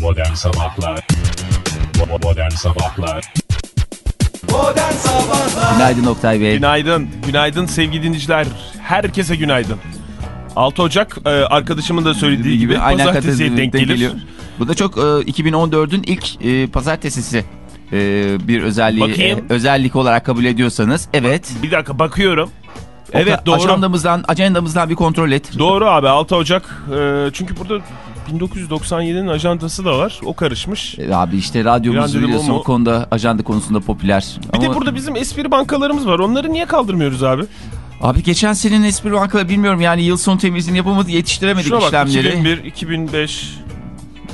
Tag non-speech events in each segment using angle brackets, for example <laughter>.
Modern Sabahlar Modern Sabahlar Modern Sabahlar Günaydın Oktay Bey. Günaydın, günaydın sevgili dinleyiciler. Herkese günaydın. 6 Ocak e, arkadaşımın da söylediği gibi aynen pazartesiye denk gelir. Bu da çok e, 2014'ün ilk e, pazartesisi e, bir özelliği Bakayım. e, özellik olarak kabul ediyorsanız evet. Bir dakika bakıyorum. Evet doğru. Ajandamızdan, ajandamızdan bir kontrol et. Doğru abi 6 Ocak. E, çünkü burada 1997'nin ajandası da var. O karışmış. E, Abi işte radyomuz biliyorsun o konuda ajanda konusunda popüler. Bir de Ama- burada bizim espri bankalarımız var. Onları niye kaldırmıyoruz abi? Abi geçen senenin espri bankaları bilmiyorum yani yıl sonu temizliğini yapamadık yetiştiremedik Şuna bak işlemleri. 2001, 2005,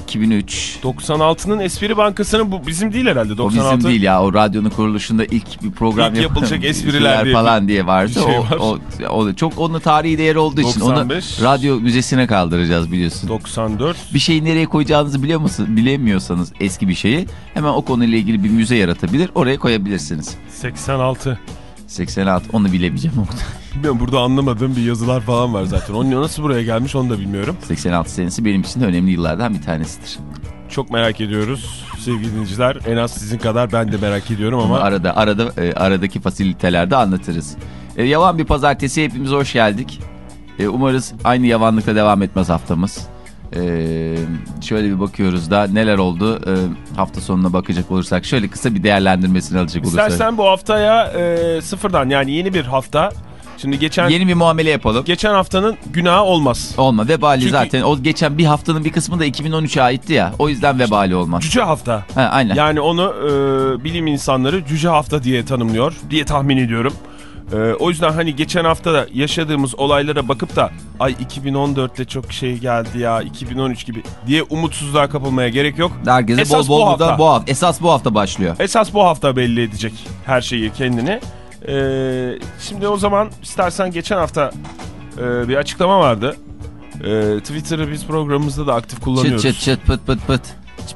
2003. 96'nın espri bankasının bu bizim değil herhalde. O 96. bizim değil ya o radyonun kuruluşunda ilk bir program İlk yap- yapılacak espriler diye falan diye vardı. şey o, var. o, o çok onun tarihi değeri olduğu için 95. onu radyo müzesine kaldıracağız biliyorsun. 94. Bir şeyi nereye koyacağınızı biliyor musun? Bilemiyorsanız eski bir şeyi hemen o konuyla ilgili bir müze yaratabilir. Oraya koyabilirsiniz. 86. 86 onu bilemeyeceğim. Bilmiyorum burada anlamadığım bir yazılar falan var zaten. Onun nasıl buraya gelmiş onu da bilmiyorum. 86 senesi benim için de önemli yıllardan bir tanesidir. Çok merak ediyoruz sevgili dinleyiciler. En az sizin kadar ben de merak ediyorum Ama arada arada e, aradaki fasilitelerde anlatırız. E, yavan bir pazartesi hepimiz hoş geldik. E, umarız aynı yavanlıkta devam etmez haftamız. E, şöyle bir bakıyoruz da neler oldu E, hafta sonuna bakacak olursak şöyle kısa bir değerlendirmesini alacak olursak. istersen bu haftaya e, sıfırdan yani yeni bir hafta. Şimdi geçen Yeni bir muamele yapalım. geçen haftanın günahı olmaz. Olma vebali Çünkü- zaten o geçen bir haftanın bir kısmı da 2013'e aitti ya o yüzden vebali olmaz. Cüce hafta. Ha, aynen. Yani onu e, bilim insanları cüce hafta diye tanımlıyor diye tahmin ediyorum. E, o yüzden hani geçen hafta da yaşadığımız olaylara bakıp da ay 2014'te çok şey geldi ya 2013 gibi diye umutsuzluğa kapılmaya gerek yok. Herkese Esas bol bol bu hafta. bu hafta. Esas bu hafta başlıyor. Esas bu hafta belli edecek her şeyi kendini. Ee, şimdi o zaman istersen geçen hafta e, bir açıklama vardı. Ee, Twitter'ı biz programımızda da aktif kullanıyoruz. Çıt çıt çıt pıt pıt pıt.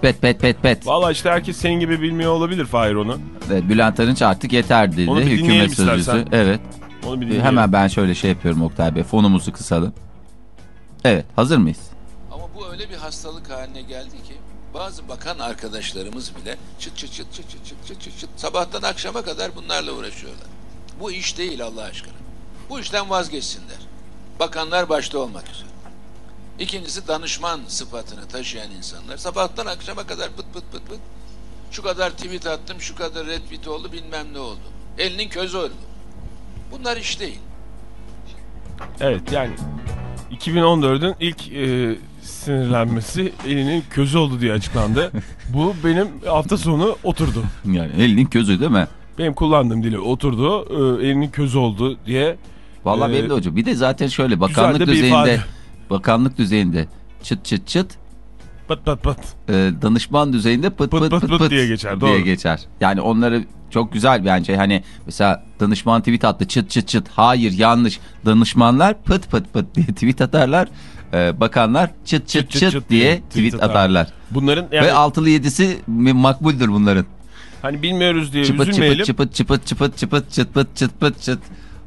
Pet pet pet pet. Valla işte herkes senin gibi bilmiyor olabilir Fahir onu. Evet, Bülent Arınç artık yeter dedi. Onu bir Hükümet sözcüsü. istersen. Evet. Onu bir Ee, dinleyelim. Hemen ben şöyle şey yapıyorum Oktay Bey. Fonumuzu kısalım. Evet hazır mıyız? Ama bu öyle bir hastalık haline geldi ki bazı bakan arkadaşlarımız bile çıt çıt çıt çıt çıt çıt çıt çıt çıt sabahtan akşama kadar bunlarla uğraşıyorlar. Bu iş değil Allah aşkına. Bu işten vazgeçsinler. Bakanlar başta olmak üzere. İkincisi danışman sıfatını taşıyan insanlar sabahtan akşama kadar pıt pıt pıt pıt şu kadar tweet attım, şu kadar retweet oldu, bilmem ne oldu. Elinin közü oldu. Bunlar iş değil. Evet yani 2014'ün ilk e, sinirlenmesi elinin közü oldu diye açıklandı. <laughs> Bu benim hafta sonu oturdu. Yani elinin közü değil mi? Benim kullandığım dili oturdu. E, elinin közü oldu diye. Vallahi Ee, benim de hocam. Bir de zaten şöyle bakanlık düzeyinde bakanlık düzeyinde çıt çıt çıt Pat pat pat. e, danışman düzeyinde pıt pıt pıt pıt, diye geçer, diye doğru. geçer. Yani onları çok güzel bence hani mesela danışman tweet attı çıt çıt çıt hayır yanlış danışmanlar pıt pıt pıt diye <laughs> tweet atarlar Ee, bakanlar çıt çıt çıt, diye tweet, atarlar. Bunların yani Ve altılı yedisi makbuldür bunların. Hani bilmiyoruz diye Çıpıt üzülmeyelim. çıpıt çıpıt çıpıt çıpıt çıpıt çıpıt çıpıt çıt.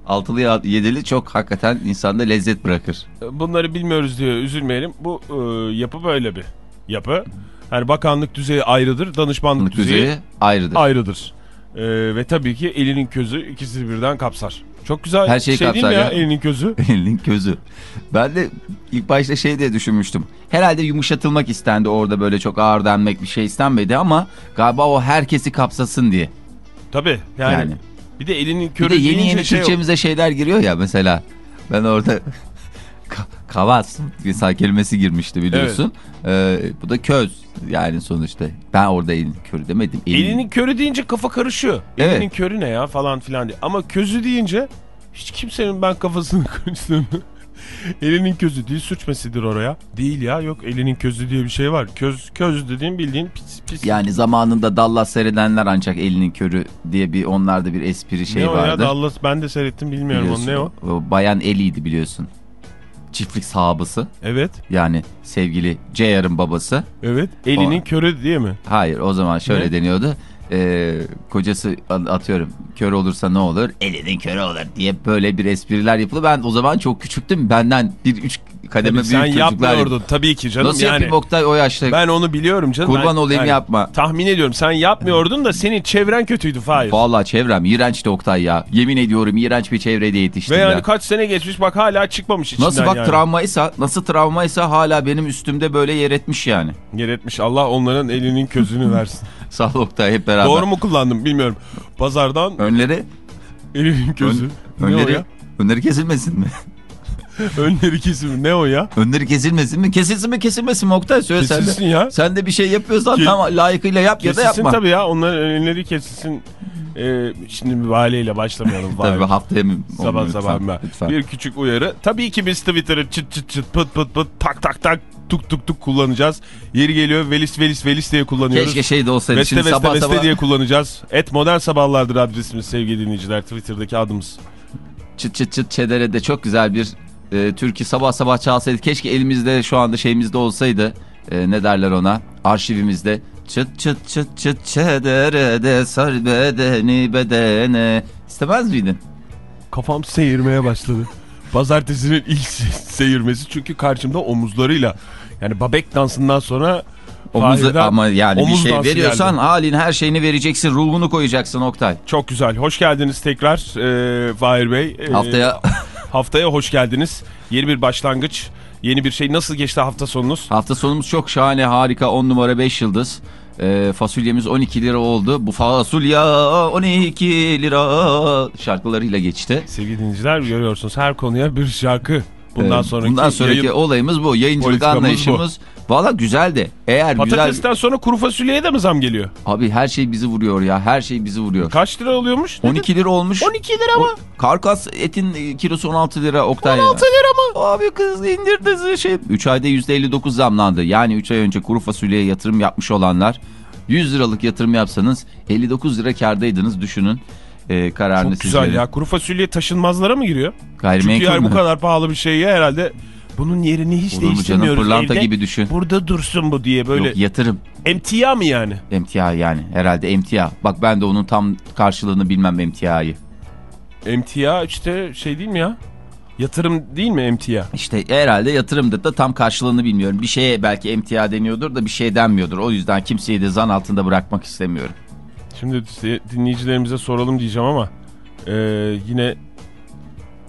Altılı yedili çok hakikaten insanda lezzet bırakır. Bunları bilmiyoruz diye üzülmeyelim. Bu e, yapı böyle bir yapı. Yani bakanlık düzeyi ayrıdır, danışmanlık düzeyi, düzeyi ayrıdır. ayrıdır. E, ve tabii ki elinin közü ikisi birden kapsar. Çok güzel Her şeyi şey değil mi ya, ya. elinin közü? <laughs> Elinin közü. Ben de ilk başta şey diye düşünmüştüm. Herhalde yumuşatılmak istendi orada böyle çok ağır denmek bir şey istenmedi ama galiba o herkesi kapsasın diye. Tabii yani. Yani. Bir de elinin Bir körü de yeni yeni şey. Türkçemize şeyler giriyor ya mesela. Ben orada kavas bir kelimesi girmişti biliyorsun. Ee, bu da köz yani sonuçta. Ben orada elin körü demedim. Elin- Elinin körü deyince kafa karışıyor. Evet. Elinin körü ne ya falan filan diye. Ama közü deyince hiç kimsenin ben kafasını <laughs> karıştığını elinin közü değil sürçmesidir oraya. Değil ya yok elinin közü diye bir şey var. Köz köz dediğin bildiğin pis pis. Yani zamanında Dallas seyredenler ancak elinin körü diye bir onlarda bir espri şey ne o ya vardı. Dallas ben de seyrettim bilmiyorum onu ne o. Bayan Eli'ydi biliyorsun. Çiftlik sahabısı. Evet Yani sevgili J.R.'ın babası. evet elinin O- körü diye mi? Hayır o zaman şöyle Ne? deniyordu. Ee, kocası atıyorum kör olursa ne olur? Elinin körü olur diye böyle bir espriler yapıldı. Ben o zaman çok küçüktüm. Benden bir üç kademe Tabii büyük sen çocuklar. yapmıyordun tabii ki canım. Nasıl yani, yapayım Oktay o yaşta? Ben onu biliyorum canım. Kurban Ben- olayım yani yapma. Tahmin ediyorum sen yapmıyordun da senin çevren kötüydü Fahir. Vallahi çevrem iğrençti Oktay ya. Yemin ediyorum iğrenç bir çevrede yetiştim Ve yani ya. kaç sene geçmiş bak hala çıkmamış içinden Nasıl bak yani. travmaysa, nasıl travmaysa hala benim üstümde böyle yer etmiş yani. Yer etmiş Allah onların elinin közünü versin. <laughs> Sağ ol Oktay hep beraber. Doğru mu kullandım bilmiyorum. Pazardan Önleri, elinin közü. ön- önleri, önleri kesilmesin mi? <laughs> Önleri kesimi ne o ya? Önleri kesilmesin mi? Kesilsin mi kesilmesin mi Oktay? Söyle sen Kesilsin de. ya. Sen de bir şey yapıyorsan Ke- tam layıkıyla yap ya da Kesilsin yapma. tabii ya onların önleri kesilsin. Ee, şimdi mübaleyle başlamayalım. <laughs> Tabii haftaya mı? Sabah Lütfen, sabah ben. lütfen. Bir küçük uyarı. Tabii ki biz Twitter'ı çıt çıt çıt pıt pıt pıt tak tak tak tuk tuk tuk kullanacağız. Yeri geliyor velis velis velis diye kullanıyoruz. Keşke şey de olsaydı. Veste veste sabah veste sabah diye kullanacağız. Et modern sabahlardır adresimiz sevgili dinleyiciler. Twitter'daki adımız. çıt çıt çıt çedere de çok güzel bir e, türkü sabah sabah çalsaydı. Keşke elimizde şu anda şeyimizde olsaydı. E, ne derler ona? Arşivimizde. Çıt çıt çıt çıt çedere de sar bedeni bedene. İstemez miydin? Kafam seyirmeye başladı. Pazartesinin ilk se- seyirmesi çünkü karşımda omuzlarıyla yani babek dansından sonra Omuzu, ama yani bir omuz şey dansı veriyorsan geldi. halin her şeyini vereceksin. Ruhunu koyacaksın Oktay. Çok güzel. Hoş geldiniz tekrar e, Fahir Bey. E, Haftaya Haftaya hoş geldiniz. Yeni bir başlangıç. Yeni bir şey. Nasıl geçti hafta sonunuz? hafta sonumuz çok şahane harika 10 numara 5 yıldız. E, fasulyemiz 12 lira oldu. Bu fasulye 12 lira şarkılarıyla geçti. Sevgili dinleyiciler görüyorsunuz her konuya bir şarkı. Bundan sonraki, bundan sonraki yayın olayımız bu. Yayıncılık anlayışımız. Valla güzeldi. Eğer güzel... Patatesten sonra kuru fasulyeye de mi zam geliyor? Abi her şey bizi vuruyor ya. Her şey bizi vuruyor. Kaç lira oluyormuş? Dedin? 12 lira olmuş. 12 lira mı? O- Karkas etin kilosu 16 lira Oktay 16 ya. lira mı? Abi kız indirdi şey. 3 ayda %59 zamlandı. Yani 3 ay önce kuru fasulyeye yatırım yapmış olanlar 100 liralık yatırım yapsanız 59 lira kardaydınız düşünün. Ee, kararını Çok güzel ya. Kuru fasulye taşınmazlara mı giriyor? Gayrimenkul Çünkü yani bu kadar pahalı bir şeyi herhalde bunun yerini hiç Olur mu canım değiştirmiyoruz pırlanta evde. gibi düşün. Burada dursun bu diye böyle Yok yatırım. emtia mı yani? Emtia yani herhalde emtia. Bak ben de onun tam karşılığını bilmem emtiayı. Emtia işte şey değil mi ya? Yatırım değil mi emtia? İşte herhalde yatırımdır da tam karşılığını bilmiyorum. Bir şeye belki emtia deniyordur da bir şey denmiyordur. O yüzden kimseyi de zan altında bırakmak istemiyorum. Şimdi dinleyicilerimize soralım diyeceğim ama e, yine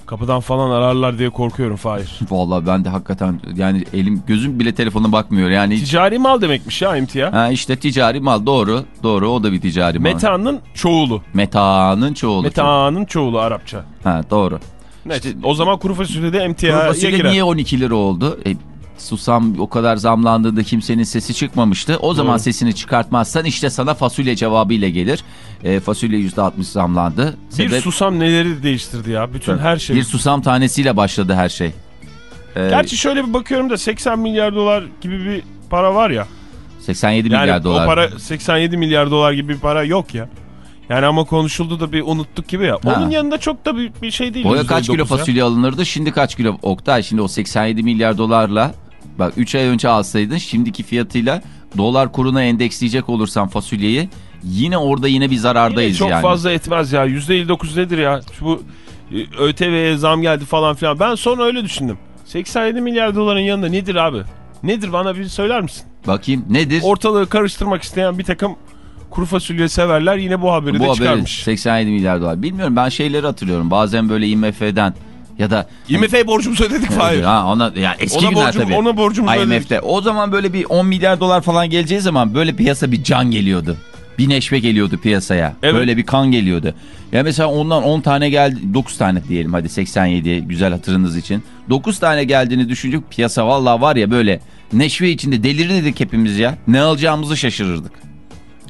kapıdan falan ararlar diye korkuyorum Fahir. <laughs> Vallahi ben de hakikaten yani elim gözüm bile telefona bakmıyor. Yani Ticari mal demekmiş ya emtia. ha işte ticari mal doğru. Doğru o da bir ticari mal. Meta'nın çoğulu. Meta'nın çoğulu. Meta'nın çoğulu Arapça. Ha doğru. Evet. İşte- o zaman kuru fasulye de Kuru emtiaya fasulye girer. niye 12 lira oldu? E, susam o kadar zamlandığında kimsenin sesi çıkmamıştı. O zaman Doğru. sesini çıkartmazsan işte sana fasulye cevabıyla gelir. E, fasulye %60 zamlandı. Bir Sebep- susam neleri değiştirdi ya. Bütün her şey. Bir susam tanesiyle başladı her şey. E, Gerçi şöyle bir bakıyorum da 80 milyar dolar gibi bir para var ya. 87 Yani milyar dolar. o para 87 milyar dolar gibi bir para yok ya. Yani ama konuşuldu da bir unuttuk gibi ya. Onun yanında çok da büyük bir şey değil. Boya kaç kilo %9 ya. fasulye alınırdı? Şimdi kaç kilo? Oktay şimdi o 87 milyar dolarla bak 3 ay önce alsaydın şimdiki fiyatıyla dolar kuruna endeksleyecek olursan fasulyeyi yine orada yine bir zarardayız Yine çok yani. fazla etmez ya. %59 nedir ya? Bu e, ÖTV'ye zam geldi falan filan. Ben sonra öyle düşündüm. 87 milyar doların yanında nedir abi? Nedir bana bir söyler misin? Bakayım nedir? Ortalığı karıştırmak isteyen bir takım kuru fasulye severler yine bu haberi Bu de haberi çıkarmış. 87 milyar dolar. Bilmiyorum ben şeyleri hatırlıyorum. Bazen böyle IMF'den ya da IMF borcumuzu ödedik Fahir. Ha, ona ya eski Ona günler borcum- tabii. ona borcumuzu IMF'de. O zaman böyle bir 10 milyar dolar falan geleceği zaman böyle piyasa bir can geliyordu. Bir neşve geliyordu piyasaya. Evet. Böyle bir kan geliyordu. Ya mesela ondan 10 tane geldi 9 tane diyelim hadi 87 güzel hatırınız için. 9 tane geldiğini düşünce piyasa vallahi var ya böyle neşve içinde delirirdik hepimiz ya. Ne alacağımızı şaşırırdık.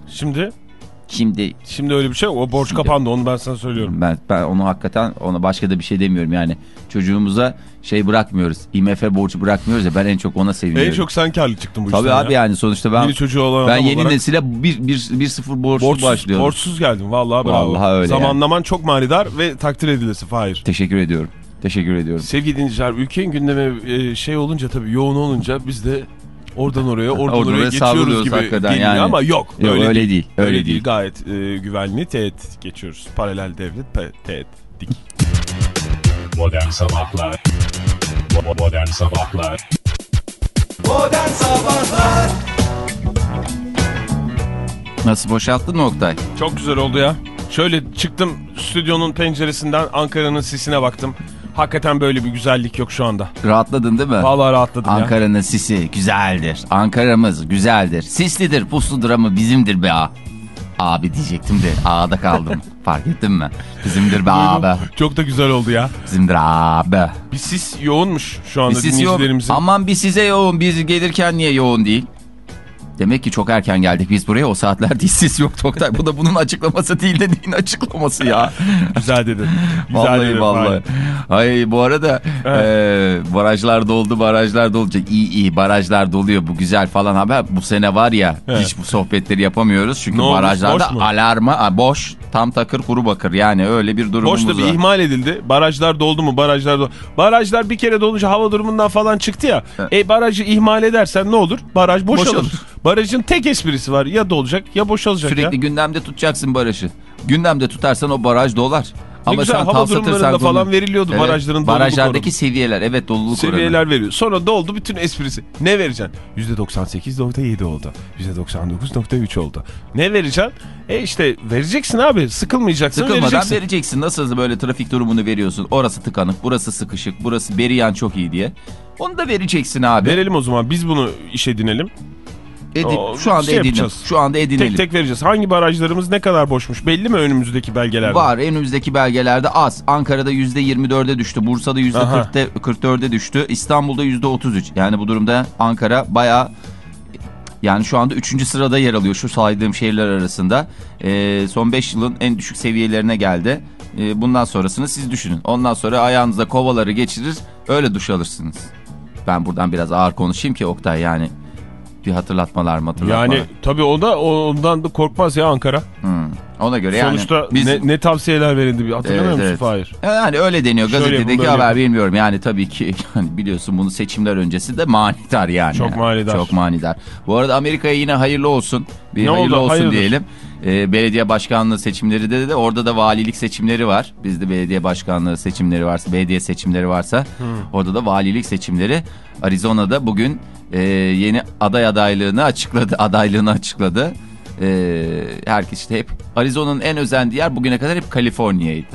Şimdi Şimdi şimdi öyle bir şey. O borç Şimdi- kapandı onu ben sana söylüyorum. ben, ben onu hakikaten ona başka da bir şey demiyorum yani. Çocuğumuza şey bırakmıyoruz. IMF borcu bırakmıyoruz ya ben en çok ona seviniyorum. En çok sen karlı çıktın bu Tabii abi ya. yani sonuçta ben Yeni çocuğu olan ben yeni olarak nesile bir, bir, bir sıfır borçlu borçsuz, başlıyorum. borçsuz geldin. Vallahi bravo. Vallahi öyle Zamanlaman çok manidar ve takdir edilesi Fahir. Teşekkür ediyorum. Teşekkür ediyorum. Sevgili dinleyiciler ülkenin gündemi e, şey olunca tabii yoğun olunca biz de oradan oraya oradan, Oradan oraya geçiyoruz gibi hakikaten geliyor yani. ama yok. Yok, öyle, öyle değil. değil, öyle değil. Gayet e, güvenli teğet geçiyoruz. Paralel devlet teğet dik. Modern Sabahlar Modern Sabahlar Modern Sabahlar Nasıl boşalttın Oktay? Çok güzel oldu ya. Şöyle çıktım stüdyonun penceresinden Ankara'nın sisine baktım. Hakikaten böyle bir güzellik yok şu anda. Rahatladın değil mi? Vallahi rahatladım ya. Ankara'nın sisi güzeldir. Ankara'mız güzeldir. Sislidir, pusludur ama bizimdir be a. Abi diyecektim de A'da kaldım. <laughs> Fark ettin mi? Bizimdir be abi. Çok da güzel oldu ya. Bizimdir abi. Bir sis yoğunmuş şu anda Bir sis yoğun. Aman bir size yoğun. Biz gelirken niye yoğun değil? Demek ki çok erken geldik biz buraya. O saatlerde hiç sis yok Oktay. Bu da bunun açıklaması değil de neyin açıklaması ya. <laughs> Güzel dedin. Güzel Vallahi dedin. vallahi. Ay bu arada e, barajlar doldu barajlar dolacak. İyi iyi barajlar doluyor bu güzel falan haber. Bu sene var ya Evet. hiç bu sohbetleri yapamıyoruz. Çünkü Ne olmuş, barajlarda mu? alarma a, boş tam takır kuru bakır yani öyle bir durumumuz Boş da bir var. ihmal edildi. Barajlar doldu mu? Barajlar doldu. Barajlar bir kere dolunca hava durumundan falan çıktı ya. E barajı ihmal edersen ne olur? Baraj boşalır. Boşalır. Barajın tek esprisi var. Ya dolacak ya boşalacak Sürekli ya. gündemde tutacaksın barajı. Gündemde tutarsan o baraj dolar. Ne güzel hava durumlarında falan veriliyordu barajların doluluk Barajlardaki oranı. seviyeler evet doluluk oranı. Seviyeler veriyor. Sonra doldu bütün esprisi. Ne vereceksin? %98.7 oldu. %99.3 oldu. Ne vereceksin? E işte vereceksin abi. Sıkılmayacaksın Sıkılmadan vereceksin. vereceksin. Nasıl böyle trafik durumunu veriyorsun. Orası tıkanık, burası sıkışık, burası beriyan çok iyi diye. Onu da vereceksin abi. Verelim o zaman. Biz bunu iş edinelim. Edin, O, şu anda şey edinelim. yapacağız. Şu anda edinelim. Tek tek vereceğiz. Hangi barajlarımız ne kadar boşmuş? Belli mi önümüzdeki belgelerde? Var önümüzdeki belgelerde az. Ankara'da %24'e düştü. Bursa'da %40'te 44'e düştü. İstanbul'da %33. Yani bu durumda Ankara bayağı yani şu anda 3. sırada yer alıyor şu saydığım şehirler arasında. Ee, son 5 yılın en düşük seviyelerine geldi. Ee, bundan sonrasını siz düşünün. Ondan sonra ayağınıza kovaları geçirir öyle duş alırsınız. Ben buradan biraz ağır konuşayım ki Oktay yani bir hatırlatmalar mı hatırlatmalar. Yani tabii o da ondan da korkmaz ya Ankara. Hmm. Ona göre yani. Sonuçta biz- ne, ne tavsiyeler verildi bir hatırlamıyor Evet, musun evet. Fahir? Yani öyle deniyor Şöyle gazetedeki yapın, haber yapın. bilmiyorum. Yani tabii ki <laughs> yani biliyorsun bunu seçimler öncesi de manidar yani. Çok manidar. Çok manidar. Bu arada Amerika'ya yine hayırlı olsun. Bir Ne hayırlı oldu? olsun Hayırdır? diyelim. Ee, belediye başkanlığı seçimleri de, de orada da valilik seçimleri var. Bizde belediye başkanlığı seçimleri varsa, belediye seçimleri varsa orada da valilik seçimleri. Arizona'da bugün e, yeni aday adaylığını açıkladı. <laughs> Adaylığını açıkladı. Ee, herkes işte hep Arizona'nın en özendiği yer bugüne kadar hep Kaliforniya'ydı.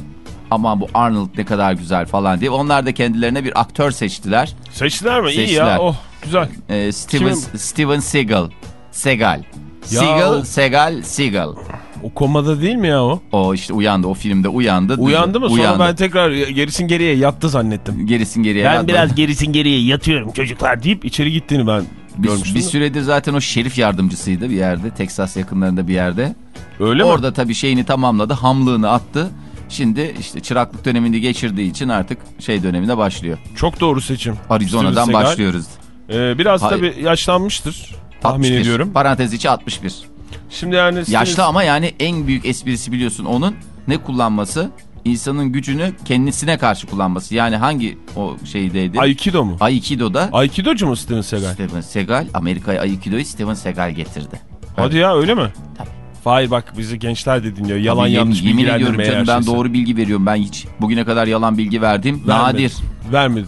Aman bu Arnold ne kadar güzel falan diye. Onlar da kendilerine bir aktör seçtiler. Seçtiler mi? İyi Seçtiler. ya. Oh güzel. Ee, Steven, Kimin? Steven Seagal. Segal. Seagal, Segal, Seagal. O komada değil mi ya o? O işte uyandı. O filmde uyandı. Uyandı mı? Sonra Uyandı. ben tekrar gerisin geriye yattı zannettim. Gerisin geriye. Ben yatmadı. biraz gerisin geriye yatıyorum çocuklar deyip içeri gittiğini ben bir, görmüştüm. bir süredir zaten o şerif yardımcısıydı bir yerde. Texas yakınlarında bir yerde. Öyle mi? Orada tabii şeyini tamamladı. Hamlığını attı. Şimdi işte çıraklık dönemini geçirdiği için artık şey dönemine başlıyor. Çok doğru seçim. Arizona'dan başlıyoruz. Ee, biraz Hayır. tabii yaşlanmıştır. Tahmin 61. ediyorum. Parantez içi 61. Şimdi yani Steven- Yaşlı ama yani en büyük esprisi biliyorsun onun ne kullanması? İnsanın gücünü kendisine karşı kullanması. Yani hangi o şeydeydi? Aikido mu? Aikido'da Aikidocu mu Steven Seagal? Steven Seagal Amerika'ya Aikido'yu Steven Seagal getirdi. Hadi ya öyle mi? Tabii. Fahir bak bizi gençler de dinliyor. Yalan Tabii yanlış yemin, yemin ediyorum canım ben şeyse. doğru bilgi veriyorum. Ben hiç bugüne kadar yalan bilgi verdim. Vermedin. Nadir. Vermedin.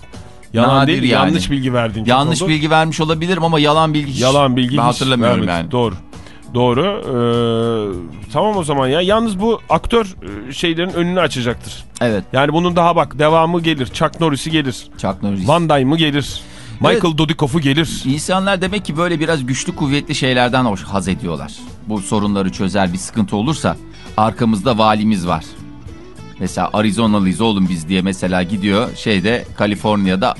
Yalan Nadir değil yani. yanlış bilgi verdin. Yanlış oldu. bilgi vermiş olabilirim ama yalan bilgi hiç Yalan bilgi ben hiç hatırlamıyorum vermedin. yani. Doğru. Doğru. Ee, tamam o zaman ya. Yalnız bu aktör e, şeylerin önünü açacaktır. Evet. Yani bunun daha bak devamı gelir. Chuck Norris'i gelir. Chuck Norris. Van Damme'ı gelir. Michael Dudikoff'u gelir. İnsanlar demek ki böyle biraz güçlü kuvvetli şeylerden hoş haz ediyorlar. Bu sorunları çözer bir sıkıntı olursa arkamızda valimiz var. Mesela Arizonalıyız oğlum biz diye mesela gidiyor şeyde Kaliforniya'da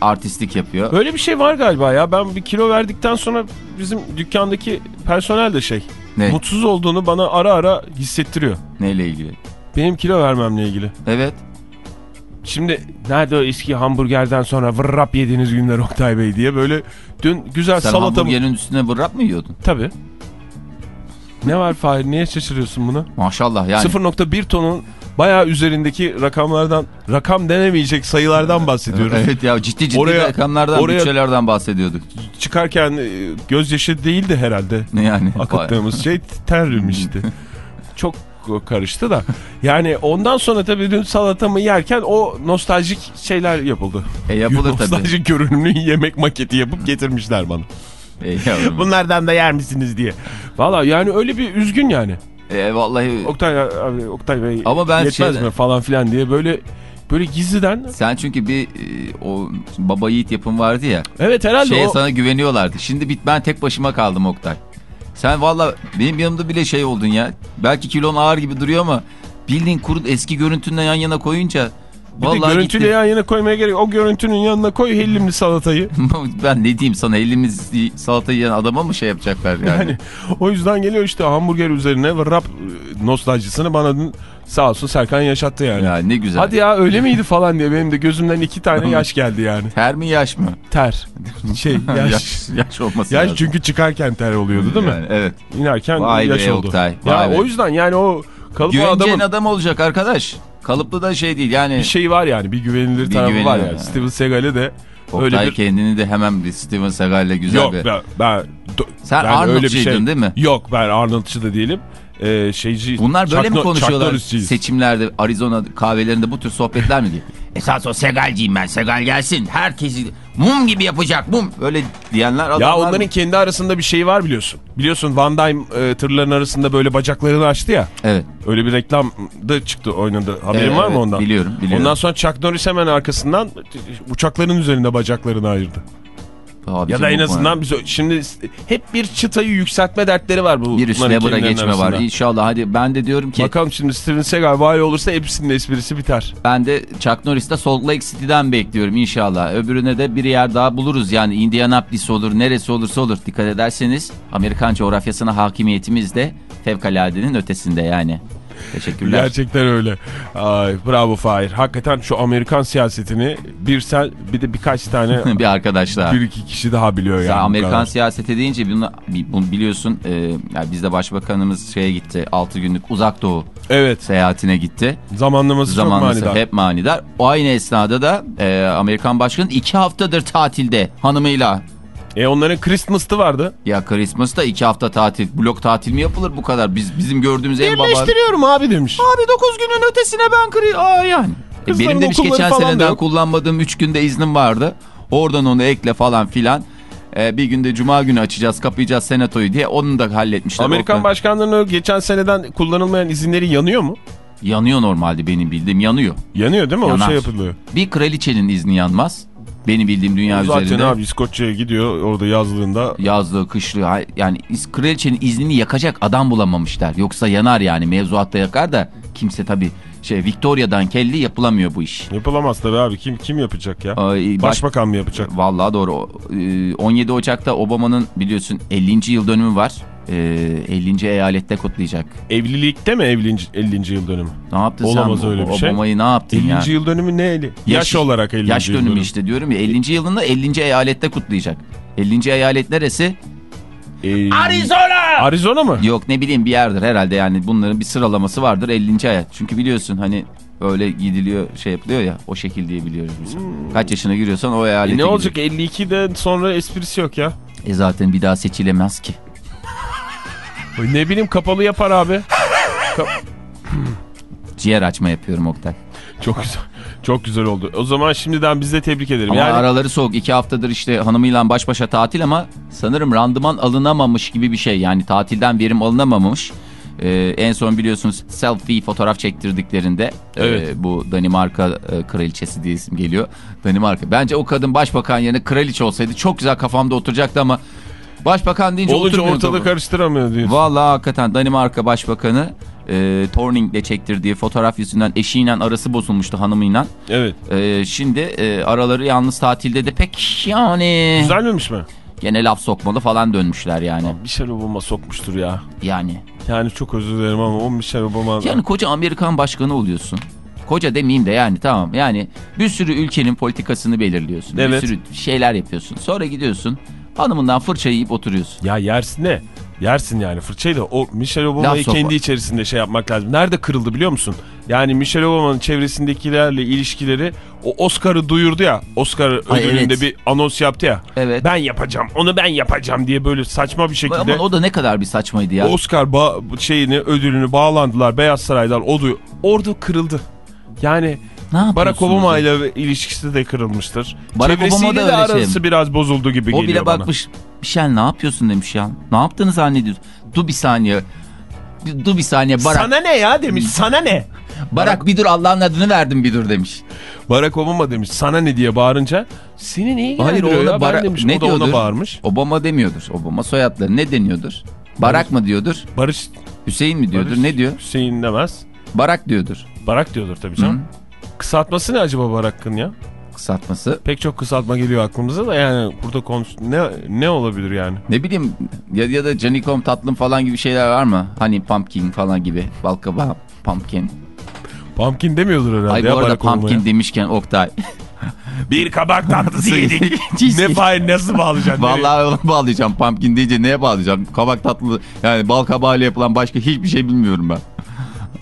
artistlik yapıyor. Böyle bir şey var galiba ya. Ben bir kilo verdikten sonra bizim dükkandaki personel de şey. Ne? Mutsuz olduğunu bana ara ara hissettiriyor. Neyle ilgili? Benim kilo vermemle ilgili. Evet. Şimdi nerede o eski hamburgerden sonra vırrap yediğiniz günler Oktay Bey diye böyle dün güzel Sen salata mı? hamburgerin üstüne bırrap mı yiyordun? Tabii. Ne var Fahir? Niye şaşırıyorsun bunu? Maşallah yani. 0.1 tonun bayağı üzerindeki rakamlardan, rakam denemeyecek sayılardan bahsediyoruz. Evet ya ciddi ciddi Oraya- rakamlardan, oraya- bütçelerden bahsediyorduk. Çıkarken e, gözyaşı değildi herhalde. Ne yani? Akıttığımız şey termişti. Çok karıştı da. Yani ondan sonra tabii dün salatamı yerken o nostaljik şeyler yapıldı. E, yapılır <laughs> tabii. Nostaljik görünümlü yemek maketi yapıp getirmişler bana. E. Bunlardan da yer misiniz diye. Valla yani öyle bir üzgün yani. E, vallahi Oktay abi Oktay Bey Ama ben yetmez şey- mi falan filan diye böyle böyle gizliden. sen çünkü bir e, o baba yiğit yapım vardı ya. Evet herhalde Şeye o. sana güveniyorlardı. Şimdi bit ben tek başıma kaldım Oktay. Sen valla benim yanımda bile şey oldun ya. Belki kilon ağır gibi duruyor ama bildiğin kuru eski görüntünle yan yana koyunca Bir de görüntüyle gitti. yan yana koymaya gerek. O görüntünün yanına koy hellimli salatayı. <laughs> ben ne diyeyim sana elimiz salata yiyen adama mı şey yapacaklar yani? Yani o yüzden geliyor işte hamburger üzerine ve rap e, nostaljisini bana sağ olsun Serkan yaşattı yani. Ya ne güzel. Hadi ya öyle miydi <laughs> falan diye benim de gözümden iki tane yaş geldi yani. Ter mi yaş mı? Ter. <laughs> Şey yaş. yaş, yaş olması Yaş lazım. çünkü çıkarken ter oluyordu değil mi? Yani, evet. İnerken Vay be yaş oldu. Oktay, Ya vay be. o yüzden yani o kalıplı Güveneceğin adamın adam olacak arkadaş. Kalıplı da şey değil yani. bir şeyi var yani bir güvenilir Bir tarafı var yani. yani. Steven Seagal'i de Oktay öyle bir... kendini de hemen bir Steven Seagal'le güzel Yok bir... ben, ben, Sen ben bir şey- Arnold'çıydın değil mi? Yok ben Arnold'çı da değilim. Ee, şeyci, Bunlar böyle Chuck mi konuşuyorlar seçimlerde Arizona kahvelerinde bu tür sohbetler mi diyor? <laughs> Esas o Segalciyim ben Segal gelsin herkesi mum gibi yapacak mum. Öyle diyenler adamlar Ya onların mı? kendi arasında bir şey var biliyorsun. Biliyorsun Van Damme e, tırların arasında böyle bacaklarını açtı ya. Evet. Öyle bir reklam da çıktı oynadı. Haberin Evet, var mı ondan? biliyorum, biliyorum. Ondan sonra Chuck Norris hemen arkasından uçakların üzerinde bacaklarını ayırdı. Abicim ya da en azından biz şimdi hep bir çıtayı yükseltme dertleri var bu. bir üst bunların level'a kendilerinin geçme var. arasında. İnşallah hadi ben de diyorum ki Bakalım şimdi Steven Seagal vali olursa hepsinin esprisi biter. ben de Chuck Norris'te Salt Lake City'den bekliyorum inşallah. Öbürüne de bir yer daha buluruz yani Indianapolis olur neresi olursa olur. Dikkat ederseniz Amerikan coğrafyasına hakimiyetimiz de fevkaladenin ötesinde yani. Teşekkürler. Gerçekten öyle. Ay, bravo Fahir. Hakikaten şu Amerikan siyasetini bir sen bir de birkaç tane <laughs> bir arkadaşlar. bir iki kişi daha biliyor yani. Amerikan kadar. siyaseti deyince bunu, bunu biliyorsun e, yani bizde başbakanımız şeye gitti 6 günlük uzak doğu Evet. seyahatine gitti. Zamanlaması çok Zamanlısı manidar. hep manidar. O aynı esnada da e, Amerikan başkanı 2 haftadır tatilde hanımıyla. E onların Christmas'tı vardı. Ya Christmas'ta 2 hafta tatil. Blok tatil mi yapılır bu kadar? Biz Bizim gördüğümüz en baba... Birleştiriyorum abi demiş. Abi 9 günün ötesine ben kri... Aa yani. E, benim demiş geçen seneden kullanmadığım 3 günde iznim vardı. Oradan onu ekle falan filan. E, bir günde cuma günü açacağız kapayacağız senatoyu diye onu da halletmişler. Amerikan Orta- başkanlarının geçen seneden kullanılmayan izinleri yanıyor mu? Yanıyor normalde benim bildiğim yanıyor. Yanıyor değil mi? Yanar. O şey yapılıyor. Bir kraliçenin izni yanmaz. Benim bildiğim dünya Zaten üzerinde. abi İskoçya'ya gidiyor orada yazlığında. Yazlığı, kışlığı yani kraliçenin iznini yakacak adam bulamamışlar. Yoksa yanar yani mevzuatta yakar da kimse tabii şey Victoria'dan kelli yapılamıyor bu iş. Yapılamaz tabii abi. Kim kim yapacak ya? Ay, baş- Başbakan mı yapacak? Vallahi doğru. O, e, 17 Ocak'ta Obama'nın biliyorsun 50. yıl dönümü var. E, 50. eyalette kutlayacak. Evlilikte mi 50. 50. yıl dönümü? Ne yaptın Olamaz sen? öyle bir şey. Obama'yı ne yaptın 50. ya? yıl dönümü ne eli? Yaş, olarak 50. Yaş yıl dönümü dönümü. işte diyorum ya 50. yılında 50. eyalette kutlayacak. 50. eyalet neresi? Ee, Arizona! Arizona mı? Yok ne bileyim bir yerdir herhalde yani bunların bir sıralaması vardır 50. ayet. Çünkü biliyorsun hani öyle gidiliyor şey yapılıyor ya o şekil diye biliyoruz biz. Kaç yaşına giriyorsan o eyalete E ne olacak gidiyor. 52'den sonra esprisi yok ya. E zaten bir daha seçilemez ki. Ne bileyim kapalı yapar abi. Ciğer açma yapıyorum Oktay. Çok güzel. Çok güzel oldu. O zaman şimdiden biz de tebrik edelim. Ama yani araları soğuk. iki haftadır işte hanımıyla baş başa tatil ama sanırım randıman alınamamış gibi bir şey. Yani tatilden verim alınamamış. Ee, en son biliyorsunuz selfie fotoğraf çektirdiklerinde Evet. e, bu Danimarka e, kraliçesi diye isim geliyor. Danimarka. Bence o kadın başbakan yerine kraliçe olsaydı çok güzel kafamda oturacaktı ama başbakan deyince olunca ortalığı tabii. karıştıramıyor diyorsun. Vallahi hakikaten Danimarka Başbakanı e, Torning'le çektirdiği fotoğraf yüzünden eşiyle arası bozulmuştu hanımıyla. Evet. E, şimdi e, araları yalnız tatilde de pek yani Düzelmemiş mi? gene laf sokmalı falan dönmüşler yani. Michelle Obama sokmuştur ya. Yani Yani çok özür dilerim ama o Michelle Obama... yani koca Amerikan başkanı oluyorsun. Koca demeyeyim de yani tamam yani bir sürü ülkenin politikasını belirliyorsun. Evet. Bir sürü şeyler yapıyorsun. Sonra gidiyorsun hanımından fırça yiyip oturuyorsun. Ya yersin ne? Yersin yani fırçayı da o Michelle Obama'yı sopa. kendi içerisinde şey yapmak lazım. Nerede kırıldı biliyor musun? Yani Michelle Obama'nın çevresindekilerle ilişkileri o Oscar'ı duyurdu ya. Oscar Ay, ödülünde evet. bir anons yaptı ya. Evet. Ben yapacağım onu ben yapacağım diye böyle saçma bir şekilde. Ama o da ne kadar bir saçmaydı ya. Oscar şeyini ödülünü bağlandılar Beyaz Saray'dan o du- orada kırıldı. Yani ne? Barack Obama ile ilişkisi de kırılmıştır. Barack Çevresiyle Obama da de şey. arası biraz bozuldu gibi O geliyor bile bana. bakmış. Michel ne yapıyorsun demiş ya. Ne yaptığını zannediyorsun. Dur bir saniye. Dur bir saniye Barak. Sana ne ya demiş sana ne? Barak bir dur Allah'ın adını verdim bir dur demiş. Barack Obama demiş sana ne diye bağırınca seni neyi Hayır ilgilendiriyor o ya ben Barak demiş ne o da ona diyordur? bağırmış. Obama demiyordur. Obama soyadları ne deniyordur? Barak mı diyordur? Barış, Hüseyin mi diyordur? Barış Ne diyor? Hüseyin demez. Barak diyordur. Barak diyordur tabii canım. Hı. Kısaltması ne acaba Barak'ın ya? Kısaltması. Pek çok kısaltma geliyor aklımıza da yani burada konuş ne ne olabilir yani? Ne bileyim ya, ya da Canikom tatlım falan gibi şeyler var mı? Hani pumpkin falan gibi. Balkabağı pumpkin. Pumpkin demiyordur herhalde Ay bu ya arada pumpkin demişken Oktay. <laughs> Bir kabak tatlısı yedik. <laughs> Ne fay nasıl bağlayacaksın? Vallahi onu bağlayacağım. Pumpkin deyince neye bağlayacağım? Kabak tatlı yani bal kabağıyla yapılan başka hiçbir şey bilmiyorum ben.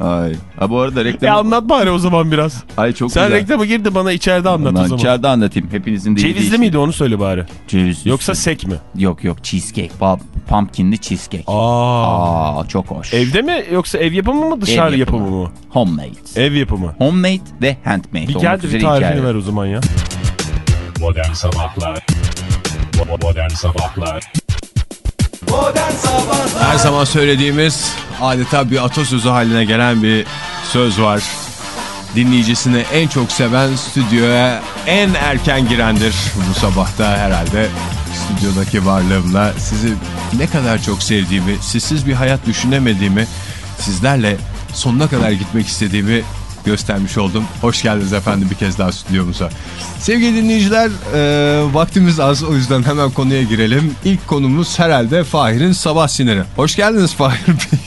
Ay. Ha bu arada E reklam. anlat bari o zaman biraz. Ay çok Sen güzel. reklama gir de bana içeride anlat o Ondan zaman. içeride anlatayım. Hepinizin de Cevizli şey. miydi onu söyle bari. Cevizli. Yoksa sek mi? Yok yok cheesecake. Pumpkinli cheesecake. Aa. Aa çok hoş. Evde mi yoksa ev yapımı mı dışarı Ev yapımı. yapımı. mı? Homemade. Ev yapımı. Homemade ve handmade. Bir olmak gel de üzere bir tarifini hikaye. ver o zaman ya. Modern Sabahlar Modern Sabahlar Her zaman söylediğimiz adeta bir atasözü haline gelen bir söz var. Dinleyicisini en çok seven stüdyoya en erken girendir. Bu sabahta herhalde stüdyodaki varlığımla sizi ne kadar çok sevdiğimi, sizsiz bir hayat düşünemediğimi, sizlerle sonuna kadar gitmek istediğimi göstermiş oldum. Hoş geldiniz efendim bir kez daha stüdyomuza. Sevgili dinleyiciler e, vaktimiz az o yüzden hemen konuya girelim. İlk konumuz herhalde Fahir'in sabah siniri. Hoş geldiniz Fahir Bey.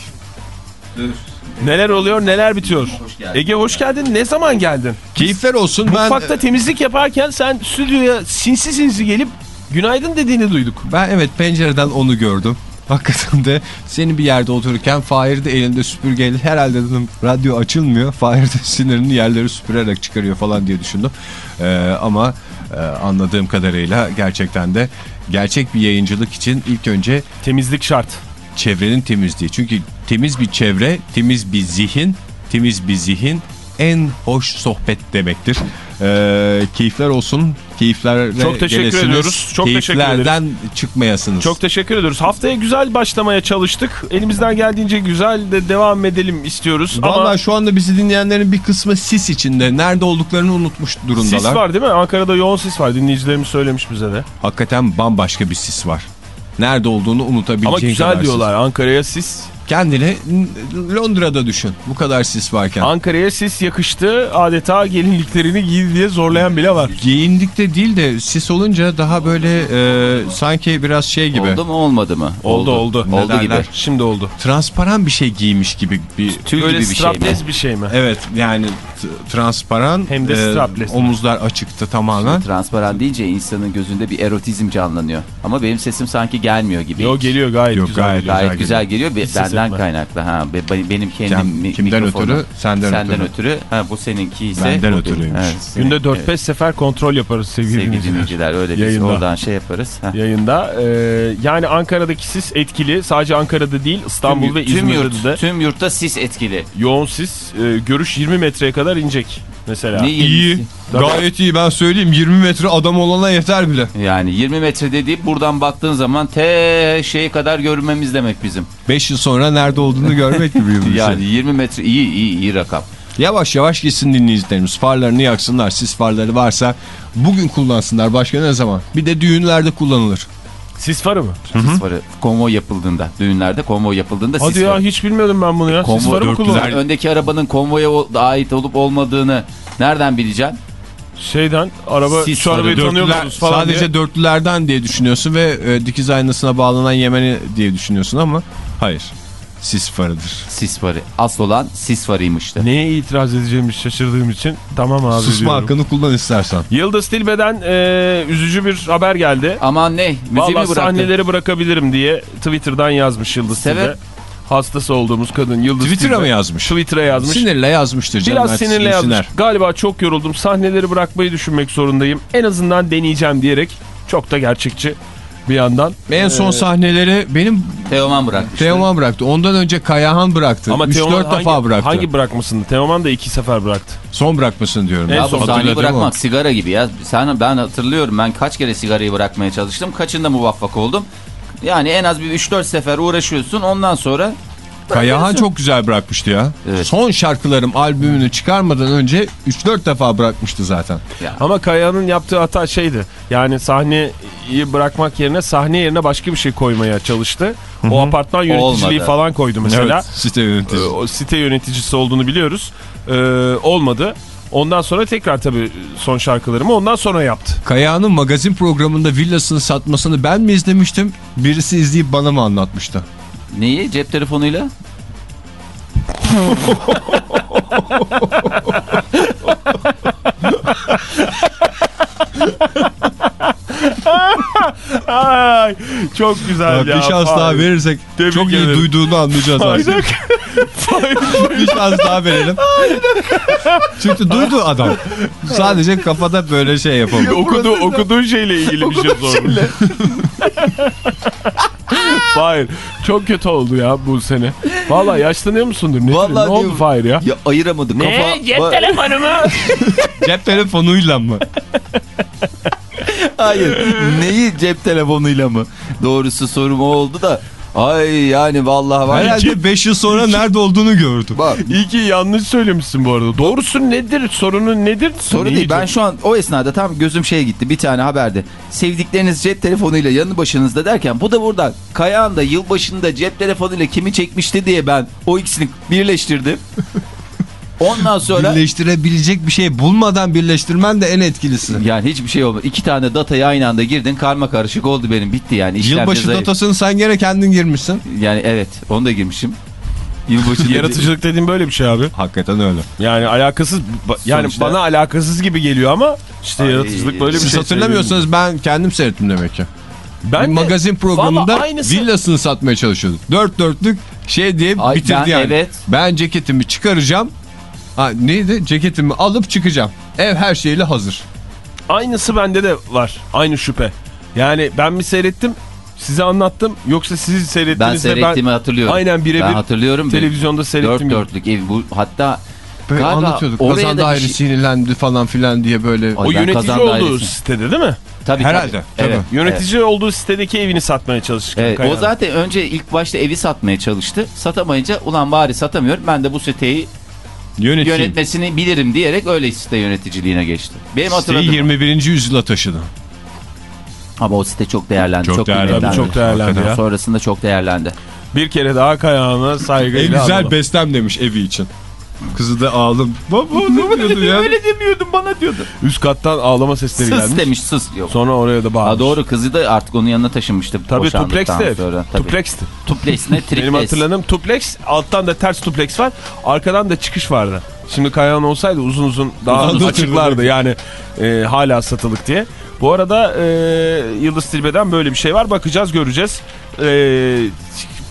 Neler oluyor neler bitiyor. geldin. Ege hoş geldin. Ne zaman geldin? Keyifler olsun. Ben, Mutfakta temizlik yaparken sen stüdyoya sinsi sinsi gelip günaydın dediğini duyduk. ben evet pencereden onu gördüm. Hakikaten de seni bir yerde otururken Fahir de elinde süpürgeyle herhalde dedim radyo açılmıyor. Fahir de sinirini yerleri süpürerek çıkarıyor falan diye düşündüm. Ee, ama e, anladığım kadarıyla gerçekten de gerçek bir yayıncılık için ilk önce Temizlik şart. çevrenin temizliği. Çünkü temiz bir çevre, temiz bir zihin, temiz bir zihin en hoş sohbet demektir. Ee, keyifler olsun. Keyiflerle Çok teşekkür gelesiniz. ediyoruz. Çok teşekkür Keyiflerden çıkmayasınız. Çok teşekkür ediyoruz. Haftaya güzel başlamaya çalıştık. Elimizden geldiğince güzel de devam edelim istiyoruz. Vallahi Ama şu anda bizi dinleyenlerin bir kısmı sis içinde. Nerede olduklarını unutmuş durumdalar. sis var değil mi? Ankara'da yoğun sis var. Dinleyicilerimiz söylemiş bize de. Hakikaten bambaşka bir sis var. Nerede olduğunu unutabileceğin Ama güzel kadar diyorlar. Ankara'ya sis. Kendini Londra'da düşün. Bu kadar sis varken. Ankara'ya sis yakıştı. Adeta gelinliklerini giydi diye zorlayan bile var. Giyindikte değil de sis olunca daha böyle e, sanki biraz şey gibi. Oldu mu olmadı mı? Oldu oldu. Oldu Ne gibi. Şimdi oldu. Transparan bir şey giymiş gibi bir Tül Böyle gibi bir şey mi? strapless bir şey mi? Evet yani transparan Hem de e, strapless mi? omuzlar açıktı tamamen. Transparan deyince insanın gözünde bir erotizm canlanıyor. Ama benim sesim sanki gelmiyor gibi. Yo geliyor gayet Yok, güzel. gayet geliyor. Gayet güzel güzel geliyor. Be- Hiç benden hissetme. kaynaklı. Ha, be- be- benim kendim Can- mi- kimden ötürü? Senden Senden ötürü. ötürü. Ha, bu seninki ise. Benden bu ötürüymüş. senin- Günde 4-5 evet. sefer kontrol yaparız sevgili, Sevgili dinleyiciler. öyle biz Yayında. oradan şey yaparız. Ha. Yayında. Ee, yani Ankara'daki sis etkili. Sadece Ankara'da değil İstanbul Tüm, ve tüm, İzmir'de yurt, de tüm yurtta sis etkili. yoğun sis. Ee, görüş 20 metreye kadar inecek mesela. Ne İyi. Gayet iyi ben söyleyeyim 20 metre adam olana yeter bile. Yani 20 metre dediği buradan baktığın zaman te şeye kadar görmemiz demek bizim. 5 yıl sonra nerede olduğunu görmek gibi bir şey. <laughs> Yani 20 metre iyi iyi iyi rakam. Yavaş yavaş gitsin dinleyicilerimiz. Farlarını yaksınlar. Sis farları varsa bugün kullansınlar. Başka ne zaman? Bir de düğünlerde kullanılır. Sis farı mı? Sis farı konvoy yapıldığında, düğünlerde konvoy yapıldığında Hadi sis ya farı. hiç bilmiyordum ben bunu ya. sis Konvoy- farı mı dörtlüler- kullanıyor? Öndeki arabanın konvoya ait olup olmadığını nereden bileceksin? Şeyden araba Sis şu farı, arabayı tanıyor Dörtlüler, musunuz falan sadece diye. dörtlülerden diye düşünüyorsun ve e, dikiz aynasına bağlanan Yemeni diye düşünüyorsun ama hayır. Sis farıdır. Sis farı. Asıl olan sis farıymıştı. Neye itiraz edeceğimi şaşırdığım için tamam abi Susma diyorum. hakkını kullan istersen. Yıldız Tilbe'den e, üzücü bir haber geldi. Aman ne? Müziği Valla sahneleri bırakabilirim diye Twitter'dan yazmış Yıldız Sebep? Tilbe. Hastası olduğumuz kadın Yıldız Twitter'a mı yazmış? Twitter'a yazmış. Sinirle yazmıştır canım. Biraz sinirle yazmış. gitsinler. Galiba çok yoruldum. Sahneleri bırakmayı düşünmek zorundayım. En azından deneyeceğim diyerek çok da gerçekçi bir yandan. En son sahneleri benim Teoman bırakmıştı. Teoman bıraktı. Ondan önce Kayahan bıraktı. Ama 3-4 Teoman defa hangi, bıraktı. hangi bırakmasını? Teoman da iki sefer bıraktı. Son bırakmasın diyorum. En Ya son sahneyi Hatırladığım o. bırakmak sigara gibi ya. Sen, ben hatırlıyorum ben kaç kere sigarayı bırakmaya çalıştım. Kaçında muvaffak oldum. Yani en az bir 3-4 sefer uğraşıyorsun ondan sonra Kayahan çok güzel bırakmıştı ya. Evet. Son şarkılarım albümünü çıkarmadan önce 3-4 defa bırakmıştı zaten. Ama Kaya'nın yaptığı hata şeydi. Yani sahneyi bırakmak yerine sahne yerine başka bir şey koymaya çalıştı. O apartman yöneticiliği Olmadı. falan koydu mesela. Evet, site yöneticisi. Ee, O site yöneticisi olduğunu biliyoruz. Ee, olmadı. Ondan sonra tekrar tabii son şarkılarımı ondan sonra yaptı. Kayahan'ın magazin programında villasını satmasını ben mi izlemiştim? Birisi izleyip bana mı anlatmıştı? Neyi cep telefonuyla? Ay çok güzel Bak, ya. bir şans daha verirsek Tebrik çok iyi ederim. duyduğunu anlayacağız Fahir. artık. <laughs> bir şans daha verelim. Çünkü duydu adam. Sadece kafada böyle şey yapamıyor. Okudu, okuduğun şeyle ilgili bir şey sormuş. <laughs> <laughs> Hayır. Çok kötü oldu ya bu sene. Vallahi yaşlanıyor musundur? Ne, Vallahi ne oldu. Fahir ya? Ya ayıramadı kafa. Cep Ba- telefonumu. <laughs> Cep telefonuyla mı? <laughs> Hayır. Neyi cep telefonuyla mı? Doğrusu sorum o oldu da. Ay yani vallahi var. Herhalde 5 yıl sonra nerede olduğunu gördüm. Bak İyi ki yanlış söylemişsin bu arada. Doğrusu nedir? Sorunun nedir? Soru Neyi değil. Ben şu an o esnada tam gözüm şeye gitti. Bir tane haberde. Sevdikleriniz cep telefonuyla yanı başınızda derken bu da buradan. Kayağın da yılbaşında cep telefonuyla kimi çekmişti diye ben o ikisini birleştirdim. <laughs> Ondan sonra Birleştirebilecek bir şey bulmadan birleştirmen de en etkilisi. yani hiçbir şey olmadı. İki tane datayı aynı anda girdin. Karma karışık oldu benim. Bitti yani. İşlemci Yılbaşı zayıf. datasını sen gene kendin girmişsin. Yani evet. Onu da girmişim. Yılbaşı <laughs> Yaratıcılık dediğim böyle bir şey abi. Hakikaten öyle. Yani alakasız yani Sonuçta- bana alakasız gibi geliyor ama işte Ay, yaratıcılık böyle bir Siz şey. hatırlamıyorsanız ben kendim seyrettim demek ki. ben bir de- magazin programında aynısı. villasını satmaya çalışıyordu. Dört dörtlük şey diye Ay, bitirdi ben- yani. evet. Ben ceketimi çıkaracağım. Ha, neydi? Ceketimi alıp çıkacağım. Ev her şeyle hazır. Aynısı bende de var. Aynı şüphe. Yani ben mi seyrettim? Size anlattım. Yoksa siz Ben seyrettiniz ve seyrettiğimi hatırlıyorum. Aynen birebir Ben hatırlıyorum. televizyonda seyrettim. Dört dörtlük ev. Bu, hatta Böyle Galiba anlatıyorduk. Kazan da bir dairesi şey- yenilendi falan filan diye böyle. O ben yönetici olduğu dairesi. sitede değil mi? tabii Herhalde, tabii. tabii. Evet. Yönetici olduğu sitedeki evini satmaya çalıştık. Evet, o zaten önce ilk başta evi satmaya çalıştı. Satamayınca ulan bari satamıyorum ben de bu siteyi Yöneteyim. yönetmesini bilirim diyerek öyle site yöneticiliğine geçti. Benim Siteyi hatırladığım 21. yüzyıla taşıdı. ama o site çok değerlendi. Çok Çok, değerlendi, çok değerlendi ya. Sonrasında çok değerlendi. Bir kere daha Kaya'na En saygıyla güzel analım. bestem demiş evi için. Kızı da ağladım. Baba ne diyordu ya? Öyle demiyordum bana diyordu. Üst kattan ağlama sesleri Sus gelmiş. demiş sus. Yok. Sonra oraya da bağırmış. Ha, doğru kızı da artık onun yanına taşınmıştı. Tabii Tuplex'te. Tuplex'ti. Tuplex ne? Triplex. Benim hatırladığım Tuplex. Alttan da ters Tuplex var. Arkadan da çıkış vardı. Şimdi Kayahan olsaydı uzun uzun daha Uzun açıklardı yani e, hala satılık diye. Bu arada e, Yıldız Tilbe'den böyle bir şey var. Bakacağız göreceğiz. E,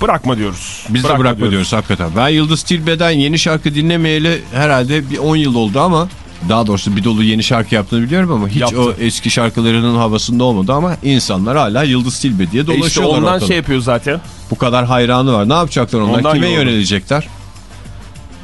bırakma diyoruz. Biz de bırakma diyoruz hakikaten. Ben Yıldız Tilbe'den yeni şarkı dinlemeyeli herhalde bir 10 yıl oldu ama daha doğrusu bir dolu yeni şarkı yaptığını biliyorum ama hiç Yaptı. o eski şarkılarının havasında olmadı ama insanlar hala Yıldız Tilbe diye E işte dolaşıyorlar ondan ortada. şey yapıyor zaten. Bu kadar hayranı var. Ne yapacaklar onlar? Ondan Kime yoğurdu.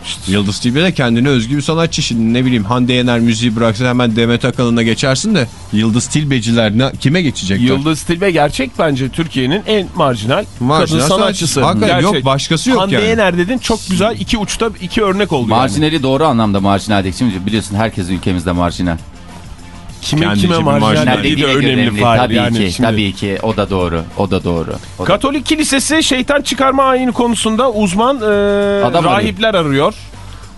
Yönelecekler? Yıldız Tilbe de kendine özgü bir sanatçı. Şimdi ne bileyim Hande Yener müziği bıraksa hemen Demet Akalın'a geçersin de Yıldız Tilbeciler ne, kime geçecekler? Yıldız Tilbe gerçek bence Türkiye'nin en marjinal, Marjinal kadın sanatçısı. Hakikaten yok başkası yok Hande yani. Yener dedin çok güzel iki uçta iki örnek oldu yani. Marjinali doğru anlamda marjinal değil. Şimdi biliyorsun herkes ülkemizde marjinal. Kimin Kendi kime gibi marjinal marjinal dediği de önemli. Fahir. Tabii yani ki, şimdi. tabii ki. O da doğru. O da doğru. O da- Katolik Kilisesi şeytan çıkarma ayini konusunda uzman e, Adam rahipler arıyor.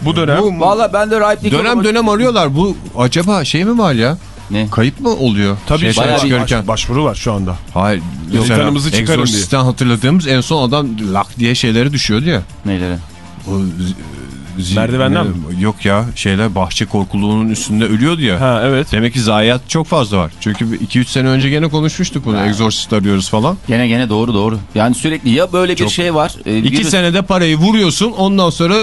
Bu dönem. Bu- Valla ben de rahiplik Dönem olmak- dönem arıyorlar. Bu acaba şey mi var ya? Ne? Kayıp mı oluyor? Tabii bir çıkarırken. baş- başvuru var şu anda. Hayır. Şeytanımızı çıkarın diye. Hatırladığımız en son adam lak diye şeyleri düşüyordu ya. Neyleri? O Merdivenden ne- Yok ya şeyler bahçe korkuluğunun üstünde ölüyordu ya. Ha evet. Demek ki zayiat çok fazla var. Çünkü 2-3 sene önce gene konuşmuştuk bunu. Exorcist arıyoruz falan. Gene gene doğru doğru. Yani sürekli ya böyle bir Çok- şey var. e, İki senede parayı vuruyorsun ondan sonra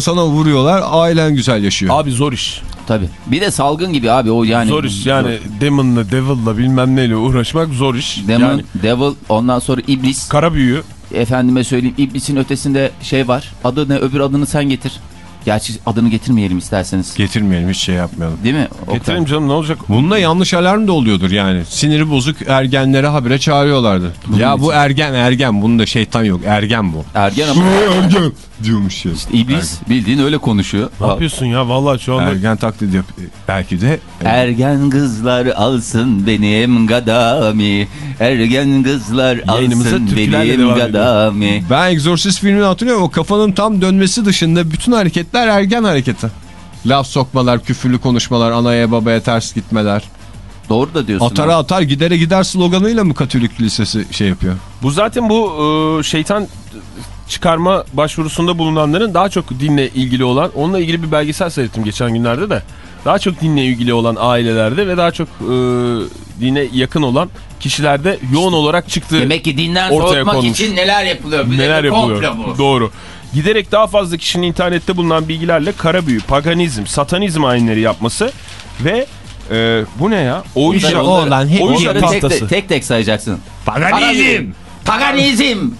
sana- vuruyorlar ailen güzel yaşıyor. Abi zor iş. Tabii. Bir de salgın gibi abi o yani. zor iş yani demon'la devil'la bilmem neyle uğraşmak zor iş. Demon, Yani Devil, ondan sonra iblis. kara büyü. Efendime söyleyeyim iblisin ötesinde şey var. Adı ne? Öbür adını sen getir. Gerçi adını getirmeyelim isterseniz. Getirmeyelim hiç şey yapmayalım. Değil mi? Oktay? Getirelim canım ne olacak? Bununla yanlış alarm da oluyordur yani. Siniri bozuk ergenlere habire çağırıyorlardı. ya bu ergen ergen bunun da şeytan yok ergen bu. Ergen ama ergen diyormuş ya. iblis bildiğin öyle konuşuyor. Ne yapıyorsun ya vallahi şu anda. Ergen taklidi yap. Belki de Ergen kızlar alsın benim gadami. Ergen kızlar alsın benim gadami. ben Exorcist filmini hatırlıyorum. O kafanın tam dönmesi dışında bütün hareketler ergen hareketi. Laf sokmalar, küfürlü konuşmalar, anaya babaya ters gitmeler. Doğru da diyorsun. Atara ha. atar gidere gider sloganıyla mı Katolik Lisesi şey yapıyor? Bu zaten bu e, şeytan çıkarma başvurusunda bulunanların daha çok dinle ilgili olan, onunla ilgili bir belgesel seyrettim geçen günlerde de. Daha çok dinle ilgili olan ailelerde ve daha çok e, dine yakın olan kişilerde yoğun olarak çıktığı Demek ki dinden Ortaya soğutmak konmuş. için neler yapılıyor? Neler yapılıyor. bu. Doğru. Giderek daha fazla kişinin internette bulunan bilgilerle kara büyü, paganizm, satanizm ayinleri yapması ve e, bu ne ya? Oyuncak, Bunları- oğlan tek, tek, tek tek sayacaksın. Paganizm! Paganizm.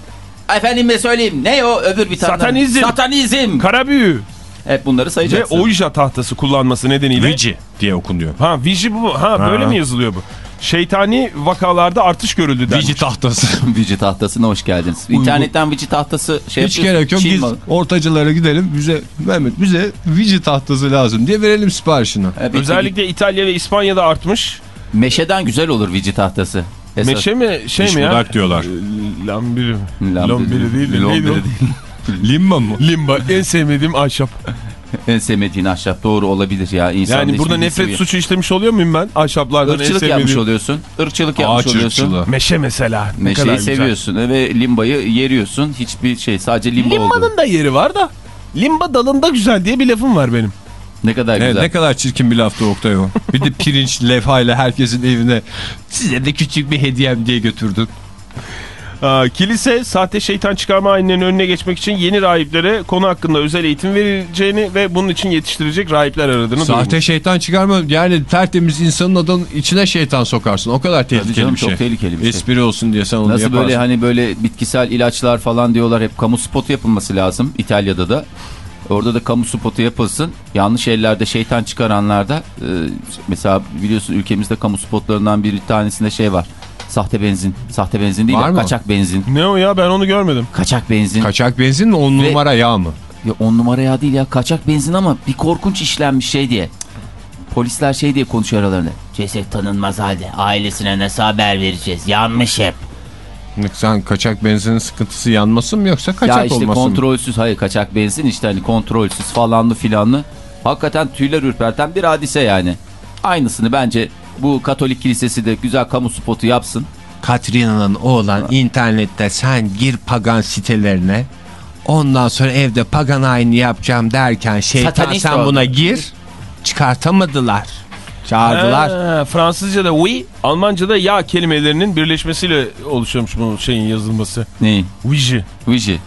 Efendime söyleyeyim. Ne o öbür bir tane? Satanizm. Satanizm. Kara büyü Hep bunları ve sayacaksın. oyuca tahtası kullanması nedeniyle. Vici diye okunuyor. Ha Viji bu. Ha, böyle mi yazılıyor bu? Şeytani vakalarda artış görüldü denmiş. Vici tahtası. <laughs> Vici tahtasına hoş geldiniz. İnternetten Vici tahtası şey Hiç gerek yok. Çin Biz malı. ortacılara gidelim. Bize Mehmet bize Vici tahtası lazım diye verelim siparişini. Evet, Özellikle İtalya ve İspanya'da artmış. Meşeden güzel olur Vici tahtası. Esas. Meşe mi şey İş mi ya? diyorlar. Lambiri. Lambiri. Değil de Lambiri değil. Limba mı? Limba en sevmediğim ahşap. <laughs> En sevmediğin ahşap doğru olabilir ya. İnsan Yani da burada nefret seviye- suçu işlemiş oluyor muyum ben? Ahşaplardan en Irkçılık yapmış sevmediğim. oluyorsun. Irkçılık yapmış Ağaç oluyorsun. ırkçılığı. Meşe mesela. Ne kadar Meşeyi güzel. seviyorsun ve limbayı yeriyorsun. Hiçbir şey sadece limba oldu. Limbanın da yeri var da. Limba dalında güzel diye bir lafım var benim. Ne kadar Ne, güzel. ne kadar çirkin bir laftı Oktay o. Bir de pirinç <laughs> levhayla herkesin evine size de küçük bir hediyem diye götürdün. Aa, kilise sahte şeytan çıkarma ayinlerinin önüne geçmek için yeni rahiplere konu hakkında özel eğitim verileceğini ve bunun için yetiştirecek rahipler aradığını Sahte duyurmuş. şeytan çıkarma yani tertemiz insanın adının içine şeytan sokarsın. O kadar tehlikeli canım, bir şey. çok tehlikeli bir şey. Espri olsun diye sen onu Nasıl yaparsın. böyle hani böyle bitkisel ilaçlar falan diyorlar hep kamu spotu yapılması lazım İtalya'da da. Orada da kamu spotu yapılsın. Yanlış ellerde şeytan çıkaranlarda e, mesela biliyorsun ülkemizde kamu spotlarından bir tanesinde şey var. Sahte benzin. Sahte benzin değil Var de mı? kaçak benzin. Ne o ya ben onu görmedim. Kaçak benzin. Kaçak benzin mi on Ve- numara yağ mı? Ya on numara ya değil ya kaçak benzin ama bir korkunç işlenmiş şey diye. Polisler şey diye konuşuyor aralarında. Ceset tanınmaz halde ailesine nasıl haber vereceğiz yanmış hep. Sen kaçak benzinin sıkıntısı yanması mı yoksa kaçak ya işte olması mı? kontrolsüz hayır kaçak benzin işte hani kontrolsüz falanlı filanlı. Hakikaten tüyler ürperten bir hadise yani. Aynısını bence bu Katolik kilisesi de güzel kamu spotu yapsın. Katrina'nın oğlan internette sen gir pagan sitelerine ondan sonra evde pagan ayini yapacağım derken şeytan Satanist sen oldu. buna gir çıkartamadılar. Çağırdılar. Ha, Fransızca'da oui, Almanca'da ya kelimelerinin birleşmesiyle oluşuyormuş bu şeyin yazılması. Neyin? Viji. Viji.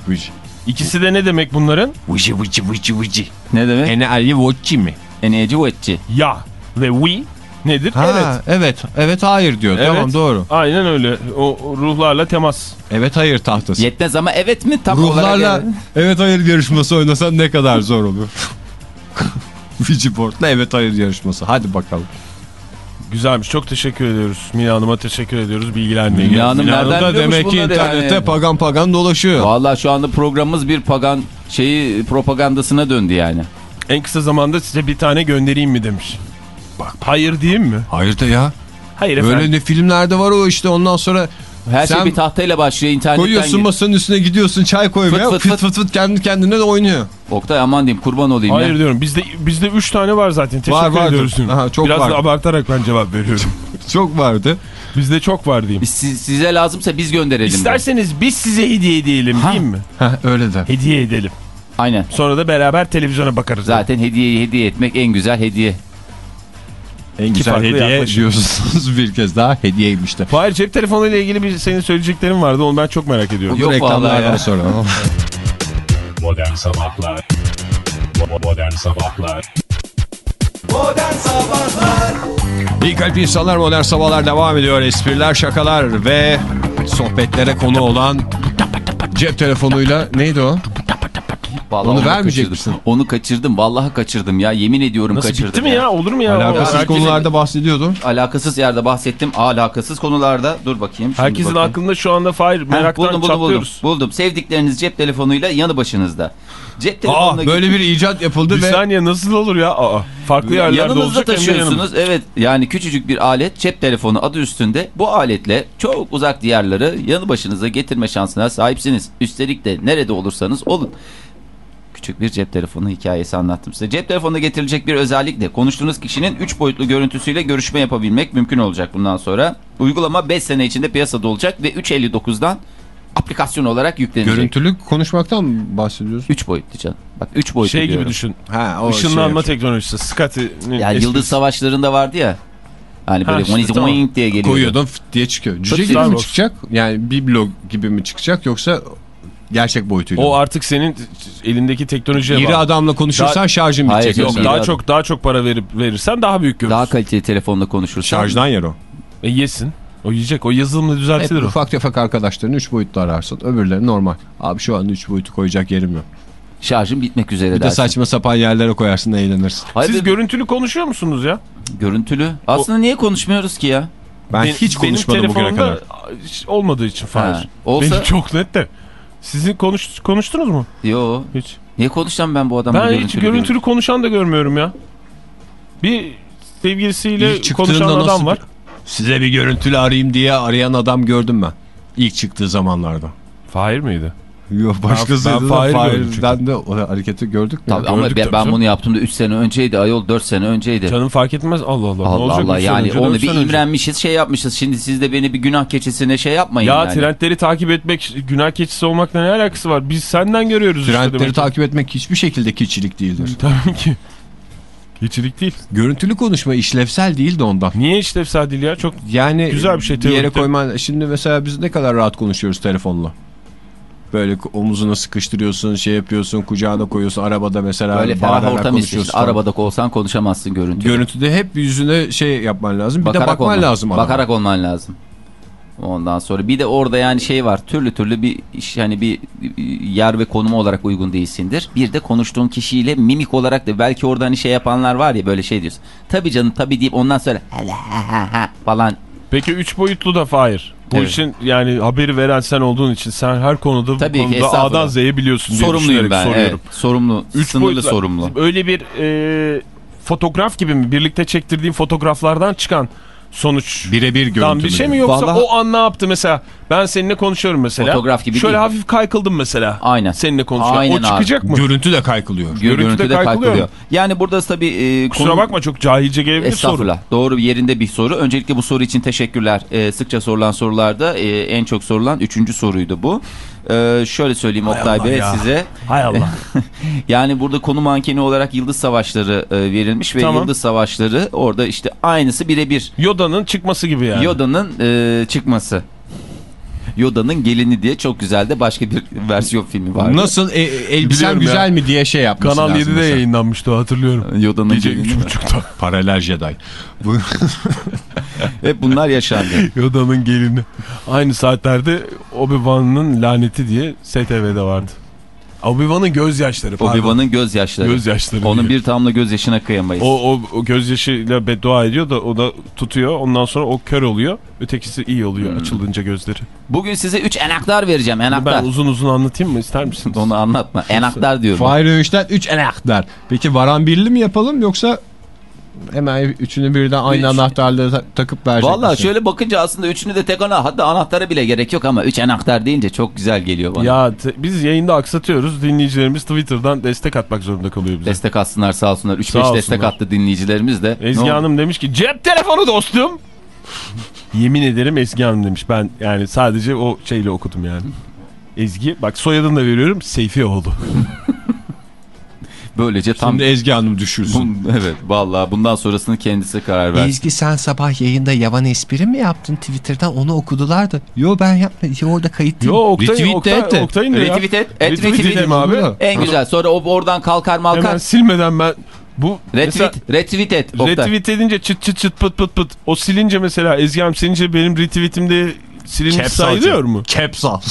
İkisi de ne demek bunların? Vıcı vıcı vıcı vıcı. Ne demek? Ene Ali mi? Eneci vetçi. Ya ve oui <laughs> nedir? Ha, Evet. evet. Evet hayır diyor. Evet. Tamam doğru. Aynen öyle. O ruhlarla temas. Evet hayır tahtası. Yetmez ama evet mi tam olarak? Ruhlarla evet. hayır yarışması oynasan ne kadar zor olur. <laughs> Vigiport'la evet hayır yarışması. Hadi bakalım. Güzelmiş. Çok teşekkür ediyoruz. Mine Hanım'a teşekkür ediyoruz bilgilendirmeye. Mine Hanım Milano'da nereden biliyormuş demek ki internette yani? pagan pagan dolaşıyor. Vallahi şu anda programımız bir pagan şeyi propagandasına döndü yani. En kısa zamanda size bir tane göndereyim mi demiş. Bak hayır diyeyim mi? Hayır da ya. Hayır efendim. Böyle ne filmlerde var o işte ondan sonra Her şey bir tahtayla başlıyor internetten. Koyuyorsun gir- masanın üstüne gidiyorsun çay koymaya Fıt fıt fıt fıt fıt, kendi kendine de oynuyor. Oktay aman diyeyim kurban olayım Hayır ya. diyorum bizde bizde 3 tane var zaten. Teşekkür Var, ediyoruz. Aha, çok Biraz var. da abartarak ben cevap veriyorum. <laughs> Çok vardı. bizde çok var diyeyim. Biz- siz- size lazımsa biz gönderelim. de. İsterseniz biz size hediye edelim Ha. değil mi? Heh, öyle de. Hediye edelim. Aynen. Sonra da beraber televizyona bakarız. Zaten hediyeyi hediye etmek en güzel hediye. En güzel farklı hediye yaklaşım. diyorsunuz bir kez daha hediyeymiş de. Fahir cep telefonuyla ilgili bir senin söyleyeceklerin vardı. Onu ben çok merak ediyorum. Yok reklamlardan sonra. Modern Sabahlar Modern Sabahlar Modern Sabahlar İyi kalp insanlar modern sabahlar devam ediyor. Espriler, şakalar ve sohbetlere konu olan cep telefonuyla neydi o? Vallahi Onu onu vermeyecek kaçırdım. misin? Onu kaçırdım. Vallahi kaçırdım ya. Yemin ediyorum Nasıl kaçırdım. bitti mi ya? Olur mu ya? Alakasız Herkesin- konularda bahsediyordum. Alakasız yerde bahsettim. Alakasız konularda. Dur bakayım. Herkesin bakayım. aklında şu anda Fahir meraktan buldum, buldum, buldum, çatlıyoruz. buldum. Sevdikleriniz cep telefonuyla yanı başınızda. Cep telefonuna Aa, böyle bir icat yapıldı Bir ve saniye nasıl olur ya? Aa, farklı yerlerde yanınızda olacak taşıyorsunuz. Evet yani küçücük bir alet cep telefonu adı üstünde. Bu aletle çok uzak diyarları yanı başınıza getirme şansına sahipsiniz. Üstelik de nerede olursanız olun. Küçük bir cep telefonu hikayesi anlattım size. Cep telefonuna getirilecek bir özellik de konuştuğunuz kişinin 3 boyutlu görüntüsüyle görüşme yapabilmek mümkün olacak bundan sonra. Uygulama 5 sene içinde piyasada olacak ve 3.59'dan aplikasyon olarak yüklenecek. görüntülü konuşmaktan mı bahsediyoruz? 3 boyutlu canım. Bak 3 boyutlu Şey gibi diyorum. düşün. Ha, o Işınlanma şey teknolojisi. Scotty'nin Ya esprisi. Yıldız Savaşları'nda vardı ya. Hani böyle Ha, işte, tamam. diye geliyordu. koyuyordun fıt diye çıkıyor. Cüce Fıt gibi mi çıkacak? Yani biblo gibi mi çıkacak yoksa gerçek boyutuyla O artık senin elindeki teknolojiye İri bağlı. adamla konuşursan Daha- şarjın Hayır, bitecek. yok, Daha adam. çok daha çok para verip verirsen daha büyük görürsün. Daha kaliteli telefonla konuşursan. Şarjdan yer o. E yesin. O yiyecek. O yazılımla Hep düzeltilir o. ufak tefek arkadaşlarını 3 boyutlu ararsın. Öbürleri normal. Abi şu anda 3 boyutu koyacak yerim yok. Şarjın bitmek üzere Bir de saçma sapan yerlere koyarsın da eğlenirsin. Hayır, Siz bir- görüntülü konuşuyor musunuz ya? görüntülü. Aslında niye konuşmuyoruz ki ya? Ben Ben- hiç konuşmadım bugüne kadar. olmadığı için Fahir. Olsa- Benim çok net de. Sizin konuş, konuştunuz mu? Yo. Hiç. Niye konuşacağım ben bu adamla Ben hiç görüntülü? görüntülü konuşan da görmüyorum ya. Bir sevgilisiyle İlk konuşan adam nasıl var. Size bir görüntülü arayayım diye arayan adam gördüm ben. İlk çıktığı zamanlarda. Fahir miydi? Yok Ben başkasıydı da Fahir gördüm Fahir'den de o hareketi gördük? Tabii ama Gördük ben, ben bunu yaptığımda 3 sene önceydi. Ayol 4 sene önceydi. Canım fark etmez. Allah Allah. ne Allah olacak Allah yani önce, onu bir sene önce? imrenmişiz şey yapmışız. Şimdi siz de beni bir günah keçisine şey yapmayın Ya yani. trendleri takip etmek günah keçisi olmakla ne alakası var? Biz senden görüyoruz işte Trendleri ki. takip etmek hiçbir şekilde keçilik değildir. <laughs> Tabii ki. Keçilik değil. Görüntülü konuşma işlevsel değil de ondan. Niye işlevsel değil ya? Çok Yani Güzel bir şey bir yere koyman. Şimdi mesela biz ne kadar rahat konuşuyoruz telefonla. Böyle omuzuna sıkıştırıyorsun, şey yapıyorsun, kucağına koyuyorsun. Arabada mesela Böyle ferah ortam istiyorsun. Arabada olsan konuşamazsın görüntülü. Görüntüde hep yüzüne şey yapman lazım. Bir de Bakarak bakman olman- lazım adama. Bakarak olman lazım. Ondan sonra bir de orada yani şey var. Türlü türlü bir iş hani bir yer ve konumu olarak uygun değilsindir. Bir de konuştuğun kişiyle mimik olarak da belki orada hani şey yapanlar var ya böyle şey diyorsun. Tabii canım tabii deyip ondan sonra falan Peki 3 boyutlu da Fahir. Bu Evet. için yani haberi veren sen olduğun için sen her konuda Tabii bu konuda. A'dan Z'ye biliyorsun diye sorumluyum ben. soruyorum. Evet, sorumlu. Üç sınırlı boyutlu- sorumlu. Öyle bir e, fotoğraf gibi mi? Birlikte çektirdiğin fotoğraflardan çıkan sonuç. Birebir görüntü. Tam bir şey mi yoksa Vallahi- o an ne yaptı mesela? Ben seninle konuşuyorum mesela. Fotoğraf gibi Şöyle değil. hafif kaykıldım mesela. Aynen. Seninle konuşuyorum. Aynen o çıkacak mı? Görüntü de kaykılıyor. Gö- görüntüde görüntüde kaykılıyor? Yani burada tabii e, Kusura konu- bakma çok cahilce gelebilir soru. Doğru yerinde bir soru. Öncelikle bu soru için teşekkürler. Ee, sıkça sorulan sorularda e, en çok sorulan üçüncü soruydu bu. Ee, şöyle söyleyeyim Oktay Allah Bey ya. size. Hay Allah. <laughs> Yani burada konu mankeni olarak Yıldız Savaşları e, verilmiş ve Tamam. Yıldız Savaşları orada işte aynısı birebir. Yoda'nın çıkması gibi yani. Yoda'nın e, çıkması. Yoda'nın gelini diye çok güzel de başka bir <laughs> versiyon filmi var. Nasıl e, elbisen Biliyorum ya. güzel mi diye şey yapması Kanal lazım 7'de mesela. yayınlanmıştı hatırlıyorum. Yoda'nın Gece gelini. 3.30'da. <laughs> Paralel Jedi. Hep bunlar yaşandı. <laughs> Yoda'nın gelini. Aynı saatlerde Obi-Wan'ın laneti diye STV'de vardı. Obi-Wan'ın gözyaşları pardon. Obi-Wan'ın gözyaşları. Gözyaşları Onun diye. bir tamla gözyaşına kıyamayız. O, o, o gözyaşıyla beddua ediyor da o da tutuyor. Ondan sonra o kör oluyor. Ötekisi iyi oluyor Hmm. açıldığınca gözleri. Bugün size 3 enaktar vereceğim. Enaktar. Ben uzun uzun anlatayım mı ister misiniz? Onu anlatma. Enaktar diyorum. Fahir Öğüş'ten 3 enaktar. Peki Varan Birli mi yapalım yoksa Hemen üçünü birden aynı Üç. anahtarla ta- takıp verecek Valla misin? şöyle bakınca aslında üçünü de tek ana hatta anahtara bile gerek yok ama üç anahtar deyince çok güzel geliyor bana. Ya biz yayında aksatıyoruz. Dinleyicilerimiz Twitter'dan destek atmak zorunda kalıyor bize. Destek atsınlar sağ olsunlar. 3-5 Sağ destek attı dinleyicilerimiz de. Ezgi? Hanım demiş ki cep telefonu dostum. <laughs> Yemin ederim Ezgi Hanım demiş. Ben yani sadece o şeyle okudum yani. Ezgi bak soyadını da veriyorum Seyfioğlu. <laughs> Böylece tam... Şimdi Ezgi Hanım düşürsün. Bun- evet vallahi bundan sonrasını kendisi karar versin. Ezgi sen sabah yayında yavan espri mi yaptın Twitter'dan onu okudular da. Yo ben yapmadım. Yo, orada kayıt değil. Yo Oktay, Retweet Oktay, et da ya. Retweet et. et Retweet retweet edeyim et. abi. En güzel. Sonra o oradan kalkar malkar. Hemen silmeden ben bu mesela Retweet. Retweet et. Oktay. retweet edince çıt çıt çıt pıt pıt pıt. O silince mesela Ezgi Hanım silince benim retweetimde silinmiş Caps sayılıyor mu? Caps al.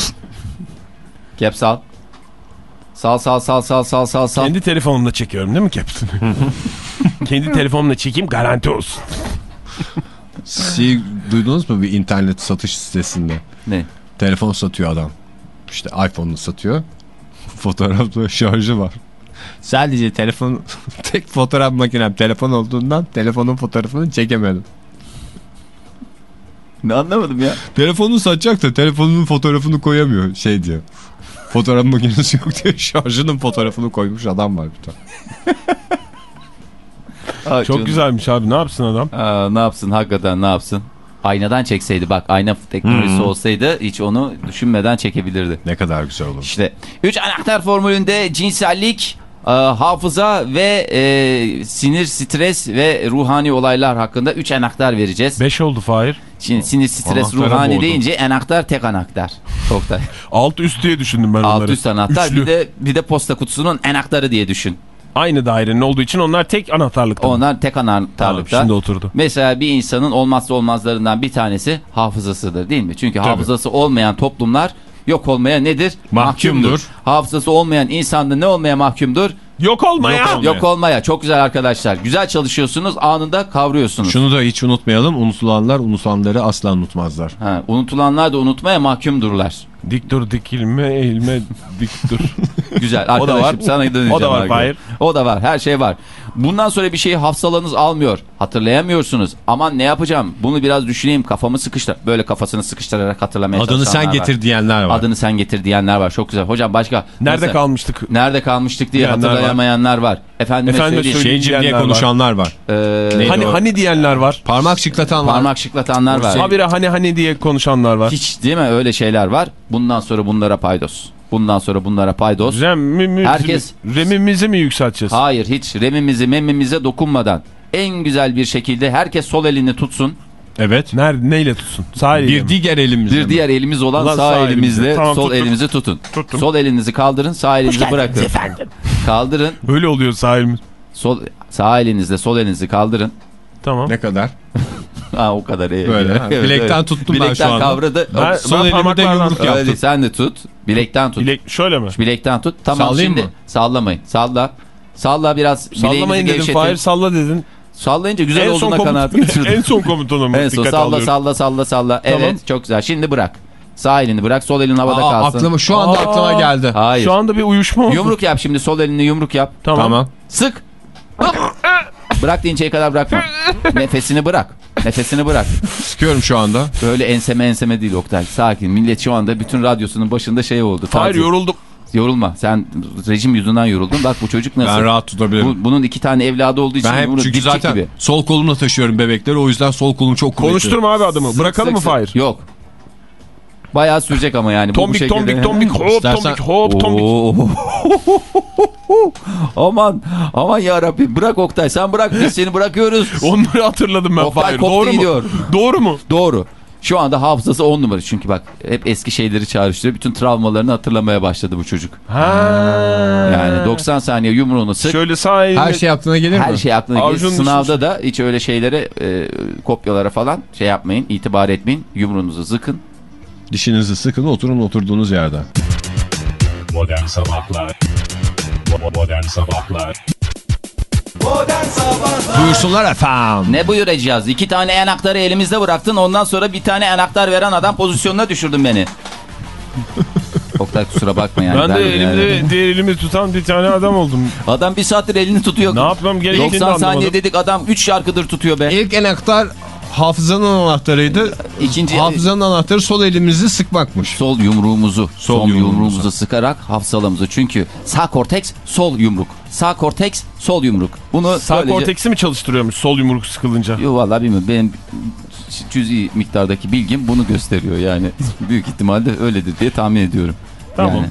Caps al. Sal sal sal sal sal sal sal. Kendi telefonumla çekiyorum değil mi caps'ini? <laughs> Kendi telefonumla çekeyim garanti olsun. Şey, duydunuz mu bir internet satış sitesinde? Ne? Telefon satıyor adam. İşte iPhone'unu satıyor. Fotoğrafta şarjı var. Sadece telefon <laughs> tek fotoğraf makinem telefon olduğundan telefonun fotoğrafını çekemedim. Ne anlamadım ya. Telefonu satacak da telefonunun fotoğrafını koyamıyor şey diyor. Fotoğraf makinesi yok diye şarjının fotoğrafını koymuş adam var bir tane. <laughs> Çok canım. güzelmiş abi ne yapsın adam? Aa, ne yapsın hakikaten ne yapsın? Aynadan çekseydi bak ayna teknolojisi olsaydı hiç onu düşünmeden çekebilirdi. Ne kadar güzel olur. İşte 3 anahtar formülünde cinsellik, e, hafıza ve e, sinir, stres ve ruhani olaylar hakkında 3 anahtar vereceğiz. 5 oldu Fahir. Şimdi sinir, stres, Anahtara ruhani boğdum. deyince anahtar tek anahtar. <laughs> Oktay. Alt üst diye düşündüm ben onları. Alt üst anahtar Üçlü. bir de bir de posta kutusunun anahtarı diye düşün. Aynı dairenin olduğu için onlar tek anahtarlıkta. Onlar tek Tamam, anahtarlıkta. şimdi oturdu. Mesela bir insanın olmazsa olmazlarından bir tanesi hafızasıdır değil mi? Çünkü hafızası olmayan toplumlar yok olmaya nedir? Mahkumdur. Hafızası olmayan insan da ne olmaya mahkumdur? Yok olmaya. Yok olmaya. Yok olmaya. Çok güzel arkadaşlar. Güzel çalışıyorsunuz anında kavruyorsunuz. Şunu da hiç unutmayalım. Unutulanlar unutulanları asla unutmazlar. Ha, unutulanlar da unutmaya mahkumdurlar. Dik dur dikilme eğilme dik dur. <laughs> Güzel O da arkadaşım var. sana döneceğim. O da var. Fahir. O da var her şey var. Bundan sonra bir şeyi hafızalarınız almıyor. Hatırlayamıyorsunuz. Aman ne yapacağım bunu biraz düşüneyim kafamı sıkıştır. Böyle kafasını sıkıştırarak hatırlamaya Adını sen çalışanlar var. getir diyenler var. Adını sen getir diyenler var. Çok güzel. Hocam başka? Nerede Mesela- kalmıştık? Nerede kalmıştık diye Diyenler var. hatırlayamayanlar var. Efendime, Efendime söyleyeyim. Şeycim diye diyenler var. konuşanlar var. Ee, Hani o? hani diyenler var. Parmak şıklatan var. parmak şıklatanlar var. Habire hani hani diye konuşanlar var. Hiç değil mi öyle şeyler var. Bundan sonra bunlara paydos. Bundan sonra bunlara paydos. Remimizi, Herkes- remimizi mi yükselteceğiz? Hayır hiç remimizi memimize dokunmadan en güzel bir şekilde herkes sol elini tutsun. Evet. Nerede neyle tutsun? Sağ eliyle Bir mi? diğer elimizle. Bir mi? diğer elimiz olan Ulan sağ, sağ elimizle. Tamam, sol tuttum. elinizi tutun. Tuttum. Sol elinizi kaldırın sağ elinizi bırakın. Kaldırın. Öyle oluyor sağ elimiz. Sol, sağ elinizle sol elinizi kaldırın. Tamam. Ne kadar? <laughs> Ha o kadar. iyi. Böyle, ha. Bilekten evet. tuttum ben Bilekten şu anda. kavradı. Ben- Sol ben elimde yumruk Öyle yaptım. değil, sen de tut. Bilekten tut. Bilek şöyle mi? Bilekten tut. Tamam Sallayayım şimdi mı? sallamayın. Salla. Salla biraz Sallamayın dedim. Fahir salla dedin. Sallayınca güzel en olduğuna kanaat <laughs> getirdim. en son komutanıma En son dikkat salla alıyorum. salla salla salla. Tamam. Evet çok güzel. Şimdi bırak. Sağ elini bırak. Sol elin havada Aa, kalsın. aklıma şu anda Aa. aklıma geldi. Hayır. Şu anda bir uyuşma oldu. Yumruk yap şimdi. Sol elini yumruk yap. Tamam. Tamam. Sık. Bırak deyinceye kadar bırakma. Nefesini bırak. Nefesini bırak. Sıkıyorum şu anda. Böyle enseme enseme değil Oktay. Sakin. Millet şu anda bütün radyosunun başında şey oldu. Fahir tatil. yoruldum. Yorulma. Sen rejim yüzünden yoruldun. Bak bu çocuk nasıl? Ben rahat tutabilirim. Bu- bunun iki tane evladı olduğu için ben bunu çünkü zaten gibi. sol kolumla taşıyorum bebekleri. O yüzden sol kolum çok kuvvetli. Konuşturma abi adamı. Bırakalım mı Sık sık. Fahir? Yok. Bayağı sürecek ama yani. bu- bu Tombik şekilde. tombik <laughs> tombik hop İstersen- tombik hop tombik. <laughs> Aman aman ya Rabbi bırak Oktay sen bırak biz seni bırakıyoruz. Onları hatırladım ben Oktay Fahir. koptu Doğru mu? gidiyor. Doğru mu? Doğru. Şu anda hafızası 10 numara çünkü bak hep eski şeyleri çağrıştırıyor. Bütün travmalarını hatırlamaya başladı bu çocuk. Ha. Yani 90 saniye yumruğunu sık. Şöyle sağ elini. Her şey aklına gelir mi? Her şey aklına gelir. Avucunun Sınavda da hiç öyle şeylere, e, kopyalara falan şey yapmayın, itibar etmeyin. Yumruğunuzu sıkın. Dişinizi sıkın oturun oturduğunuz yerde. Modern Sabahlar Bo- Modern Sabahlar Modern Sabahlar Buyursunlar efendim. Ne buyuracağız? İki tane anahtarı elimizde bıraktın. Ondan sonra bir tane anahtar veren adam pozisyonuna düşürdün beni. <laughs> Oktay kusura bakma yani. Ben de yani- elimde diğer elimi tutan bir tane adam oldum. <laughs> Adam bir saattir elini tutuyor. Ne yapmam gerektiğini de 90 anlamadım. saniye dedik adam 3 şarkıdır tutuyor be. İlk enaktar hafızanın anahtarıydı. İkinci Hafızanın anahtarı sol elimizi sıkmakmış. sol yumruğumuzu, sol, Sol yumruğumuzu. yumruğumuzu. sıkarak hafsalamızı. Çünkü sağ korteks, sol yumruk. Sağ korteks, sol yumruk. Bunu Sağ böylece- korteksi mi çalıştırıyormuş sol yumruk sıkılınca? Yo vallahi bilmiyorum. Benim cüzi miktardaki bilgim bunu gösteriyor yani. Büyük ihtimalle öyledir diye tahmin ediyorum. Tamam. Yani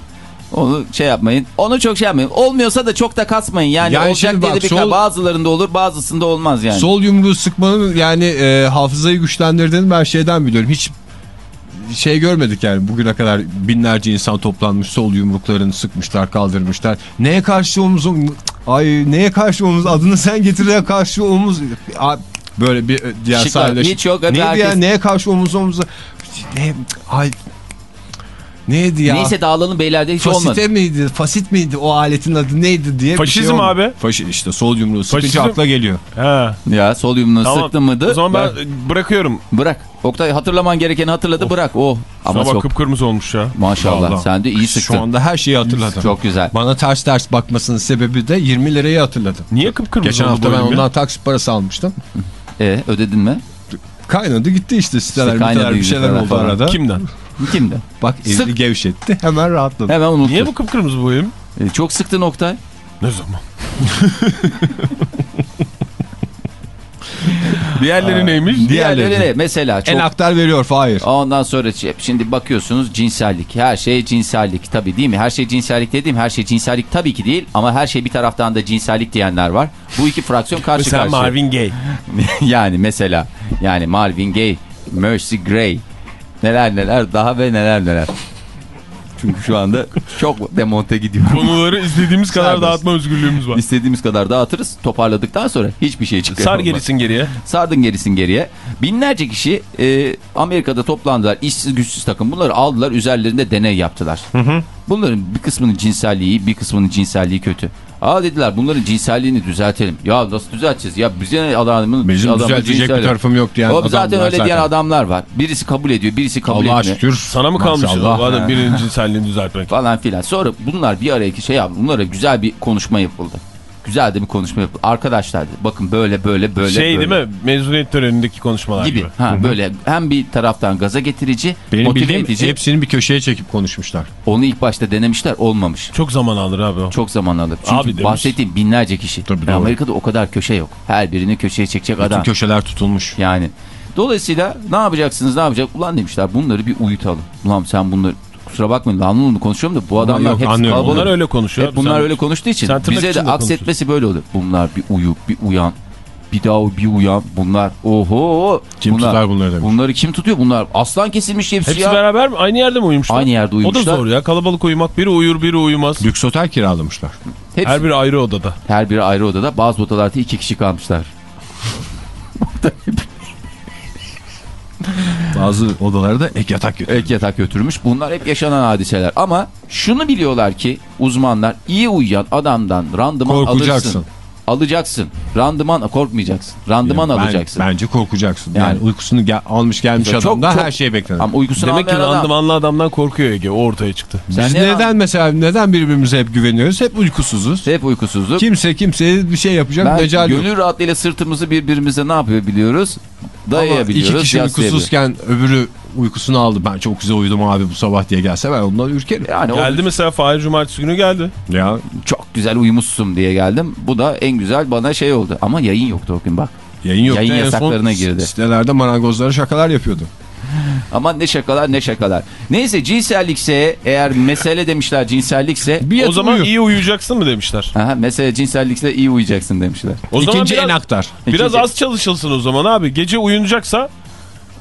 onu şey yapmayın. Onu çok şey yapmayın. Olmuyorsa da çok da kasmayın. Yani, Yani olacak diye bak, bir sol- bazılarında olur bazısında olmaz yani. Sol yumruğu sıkmanın yani e, hafızayı güçlendirdiğini ben şeyden biliyorum. Hiç şey görmedik yani bugüne kadar binlerce insan toplanmış sol yumruklarını sıkmışlar kaldırmışlar. Neye karşı omuz omuz ay neye karşı omuz adını sen getirene karşı omuz böyle bir e, diğer sahile. hiç yok, Neydi ya herkes- neye karşı omuz omuza ne ay neydi ya? Neyse dağılalım beylerde hiç olmadı. Fasite miydi? Fasit miydi? O aletin adı neydi diye Faşizm bir şey abi. Faşi işte sol yumruğu sıkınca Faşizm- akla geliyor. He. Ya sol yumruğunu Tamam. sıktın mıydı? O zaman ben Bırak. bırakıyorum. Bırak. Oktay hatırlaman gerekeni hatırladı bırak. Oh. Ama çok kıpkırmızı olmuş ya. maşallah Vallahi. sen de iyi sıktın. Şu anda her şeyi hatırladım. Çok güzel. Bana ters ters bakmasının sebebi de 20 lirayı hatırladım. Niye kıpkırmızı Geçen hafta ben ondan taksit parası almıştım. <laughs> E ödedin mi? Kaynadı gitti işte siteler, İşte bir şeyler oldu arada. Kimden? Kimde? Bak elini gevşetti <laughs> hemen rahatladım. Hemen unuttum. Niye bu kıpkırmızı elim? E, çok sıktın Oktay. Ne zaman? <laughs> Diğerleri neymiş? Diğerleri. Diğerleri ne? Mesela çok... En aktar veriyor Fahir. Ondan sonra şey- şimdi bakıyorsunuz cinsellik. Her şey cinsellik tabii değil mi? Her şey cinsellik dediğim her şey cinsellik tabii ki değil. Ama her şey bir taraftan da cinsellik diyenler var. Bu iki fraksiyon karşı Mesela karşıya. Marvin Gaye. <laughs> yani mesela yani Marvin Gaye, Mercy Gray neler neler daha ve neler neler. Çünkü şu anda çok demonte gidiyorum. Konuları istediğimiz kadar Serbest. dağıtma özgürlüğümüz var. İstediğimiz kadar dağıtırız. Toparladıktan sonra hiçbir şey çıkıyor. Sar gerisin geriye. Sardın gerisin geriye. Binlerce kişi e, Amerika'da toplandılar. İşsiz güçsüz takım. Bunları aldılar üzerlerinde deney yaptılar. Bunların bir kısmının cinselliği bir kısmının cinselliği kötü. Aa dediler bunların cinselliğini düzeltelim. Ya nasıl düzelteceğiz? Ya bize adamın Bizim adamın düzeltecek bir tarafım yok diyen o adamlar zaten öyle zaten. diyen adamlar var. Birisi kabul ediyor, birisi kabul Allah'a etmiyor. şükür. Sana mı kalmış adam birinin cinselliğini düzeltmek? Falan filan. Sonra bunlar bir araya şey yaptı. Bunlara güzel bir konuşma yapıldı. Güzel de bir konuşma yapıldı. Arkadaşlar dedi, bakın böyle böyle böyle. şey böyle. değil mi? Mezuniyet törenindeki konuşmalar gibi. Gibi. Ha, böyle hem bir taraftan gaza getirici, Benim motive bildiğim edici. hepsini bir köşeye çekip konuşmuşlar. Onu ilk başta denemişler olmamış. Çok zaman alır abi o. Çok zaman alır. Çünkü Abi demiş. bahsettiğim binlerce kişi. Tabii Yani. Amerika'da o kadar köşe yok. Her birini köşeye çekecek Bütün adam. köşeler tutulmuş. Yani. Dolayısıyla ne yapacaksınız ne yapacak? Ulan demişler bunları bir uyutalım. Ulan sen bunları kusura bakmayın lanlı konuşuyorum da bu adamlar yok, hepsi anlıyorum. kalabalık. Bunlar öyle konuşuyor. Hep bunlar Sen- öyle konuştuğu için bize de aksetmesi böyle olur. Bunlar bir uyu, bir uyan. Bir daha bir uyan. Bunlar oho. Kim bunlar, tutar bunları demiş. Bunları kim tutuyor? Bunlar aslan kesilmiş hepsi, Hepsi ya. beraber mi? Aynı yerde mi uyumuşlar? Aynı yerde O uyumuşlar. da zor ya. Kalabalık uyumak. Biri uyur biri uyumaz. Lüks otel kiralamışlar. Hepsi, Her biri ayrı odada. her biri ayrı odada. Bazı odalarda iki kişi kalmışlar. <laughs> Bazı odalara da ek yatak götürüyor. Ek yatak götürmüş. Bunlar hep yaşanan hadiseler. Ama şunu biliyorlar ki uzmanlar iyi uyuyan adamdan randıman Korkacaksın. alırsın. Alacaksın. Randıman korkmayacaksın. Randıman Ben- alacaksın. bence korkacaksın. Yani, Yani- uykusunu gel- almış gelmiş Çok- adamdan çok- her şey beklenir. Ama uykusunu Demek ki adam. randımanlı adamdan korkuyor Ege. O ortaya çıktı. Sen Biz ne neden mesela neden birbirimize hep güveniyoruz? Hep uykusuzuz. Hep uykusuzluk. Kimse kimseye bir şey yapacak ben mecal yok. gönül rahatlığıyla sırtımızı birbirimize ne yapıyor biliyoruz? Ama Dayayabiliyoruz. iki kişi uykusuzken öbürü uykusunu aldı. Ben çok güzel uyudum abi bu sabah diye gelse ben ondan ürkerim. Yani o Geldi mesela Fahir Cumartesi günü geldi. Ya çok güzel uyumuşsun diye geldim. Bu da en güzel bana şey oldu. Ama yayın yoktu o gün bak. yayın yok. Yayın En son yasaklarına girdi. Sitelerde marangozlara şakalar yapıyordu. <laughs> Ama ne şakalar ne şakalar. Neyse cinsellikse eğer mesele demişler cinsellikse Bir o zaman uyu. iyi uyuyacaksın mı demişler. Aha, mesele cinsellikse iyi uyuyacaksın demişler. O İkinci biraz, en aktar. biraz İkinci- az çalışılsın o zaman abi. Gece uyunacaksa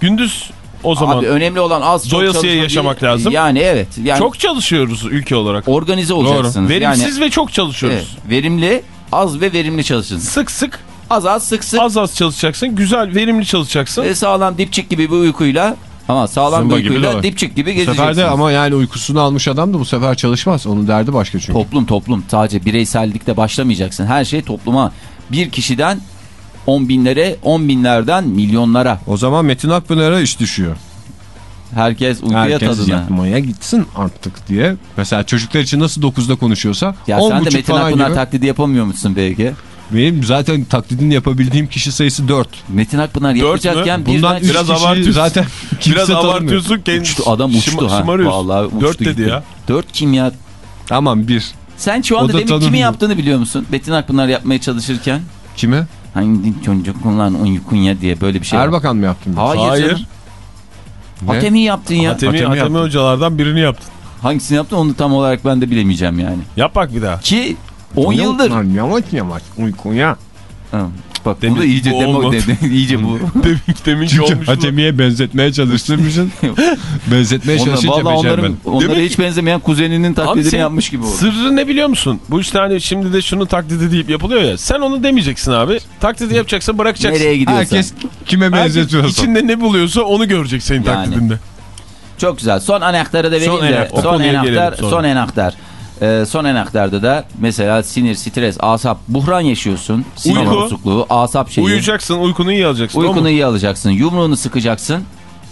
gündüz o zaman Abi önemli olan az çok Doyasıya çalışmak yaşamak değil. lazım. Yani evet. Yani çok çalışıyoruz ülke olarak. organize olacaksınız. Verimsiz yani, ve çok çalışıyoruz. evet, verimli, az ve verimli çalışın. Sık sık Az az sık sık az az çalışacaksın. Güzel verimli çalışacaksın. ve sağlam dipçik gibi bir uykuyla ama sağlam Zımba bir gibi uykuyla var. dipçik gibi Bu gezeceksiniz. sefer de ama yani uykusunu almış adam da bu sefer çalışmaz. Onun derdi başka çünkü. Toplum toplum sadece bireysellikte başlamayacaksın. Her şey topluma bir kişiden on binlere on binlerden milyonlara. O zaman Metin Akpınar'a iş düşüyor. Herkes uykuya Herkes tadına. yatmaya gitsin artık diye. Mesela çocuklar için nasıl 9'da konuşuyorsa Ya 10 sen de Metin Akpınar gibi. taklidi yapamıyor musun belki? Benim zaten taklidini yapabildiğim kişi sayısı 4. Metin Akpınar yapacakken birden 3 Biraz abartıyorsun. zaten Biraz abartıyorsun kendisi. uçtu, adam uçtu Şıma- ha. Vallahi uçtu Dört dedi gitti. ya. Dört kim ya? Tamam bir. Sen şu anda da demin kimin tanımıyor. yaptığını biliyor musun? Metin Akpınar yapmaya çalışırken. Kime? Hangi çocuk ulan uykun ya diye böyle bir şey. Erbakan mı yaptın? Hayır, Hayır. canım. Ne? Hatemi yaptın ya. Hatemi, Hatemi Hatemi yaptın. hocalardan birini yaptın. Hangisini yaptın onu tam olarak ben de bilemeyeceğim yani. Yap bak bir daha. Ki 10 yıldır. Yavaş uykuya. Ha, Bak Demin bu da iyice bu demo dedi. iyice bu. Demin, deminki Çünkü olmuş mu? Hatemi'ye benzetmeye çalıştırmışsın. <laughs> benzetmeye Onlar, çalışınca vallahi onların, onlara hiç benzemeyen kuzeninin taklidini yapmış gibi oldu. Sırrı ne biliyor musun? Bu işte hani şimdi de şunu taklidi deyip yapılıyor ya. Sen onu demeyeceksin abi. Taklidi yapacaksın bırakacaksın. Nereye gidiyorsan. Herkes kime Herkes benzetiyorsa. içinde ne buluyorsa onu görecek senin Yani. taklidinde. Çok güzel. Son anahtarı da vereyim Son de. anahtar. O Son anahtar. gelelim sonra. Son anahtar. Ee, son anahtarda da mesela sinir, stres, asap, buhran yaşıyorsun. Sinir Uyku. bozukluğu, asap şeyi. Uyuyacaksın, uykunu iyi alacaksın. Uykunu iyi alacaksın. Yumruğunu sıkacaksın.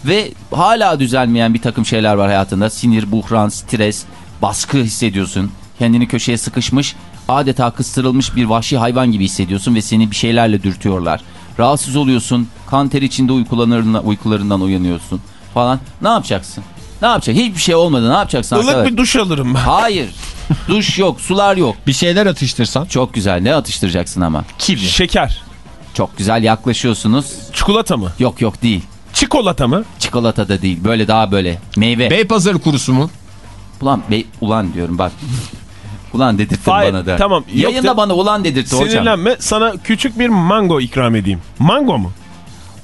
Ve hala düzelmeyen bir takım şeyler var hayatında. Sinir, buhran, stres, baskı hissediyorsun. Kendini köşeye sıkışmış, adeta kıstırılmış bir vahşi hayvan gibi hissediyorsun ve seni bir şeylerle dürtüyorlar. Rahatsız oluyorsun, kan ter içinde uykularından uyanıyorsun falan. Ne yapacaksın? Ne yapacaksın? Hiçbir şey olmadı. Ne yapacaksın Ilık arkadaş? bir duş alırım ben. Hayır. <laughs> Duş yok, sular yok. Bir şeyler atıştırsan. Çok güzel. Ne atıştıracaksın ama? Şeker. Çok güzel yaklaşıyorsunuz. Çikolata mı? Yok yok değil. Çikolata mı? Çikolata da değil. Böyle daha böyle meyve. Beypazarı kurusu mu? ulan be, ulan diyorum bak. ulan dedirttin Hayır, bana da. tamam, Yayında de- bana ulan dedirtti hocam. Sinirlenme. Sana küçük bir mango ikram edeyim. Mango mu?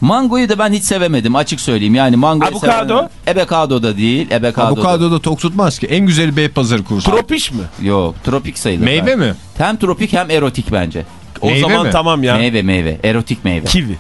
Mangoyu da ben hiç sevemedim açık söyleyeyim. Yani mango Avokado? Ebekado da değil. Ebekado. Avokado da tok tutmaz ki. En güzeli Beypazarı kurusu. Tropiş mi? Yok tropik sayılır. Meyve ben. mi? Hem tropik hem erotik bence. O Meyve zaman mi? tamam ya. Meyve meyve. Erotik meyve. Kivi.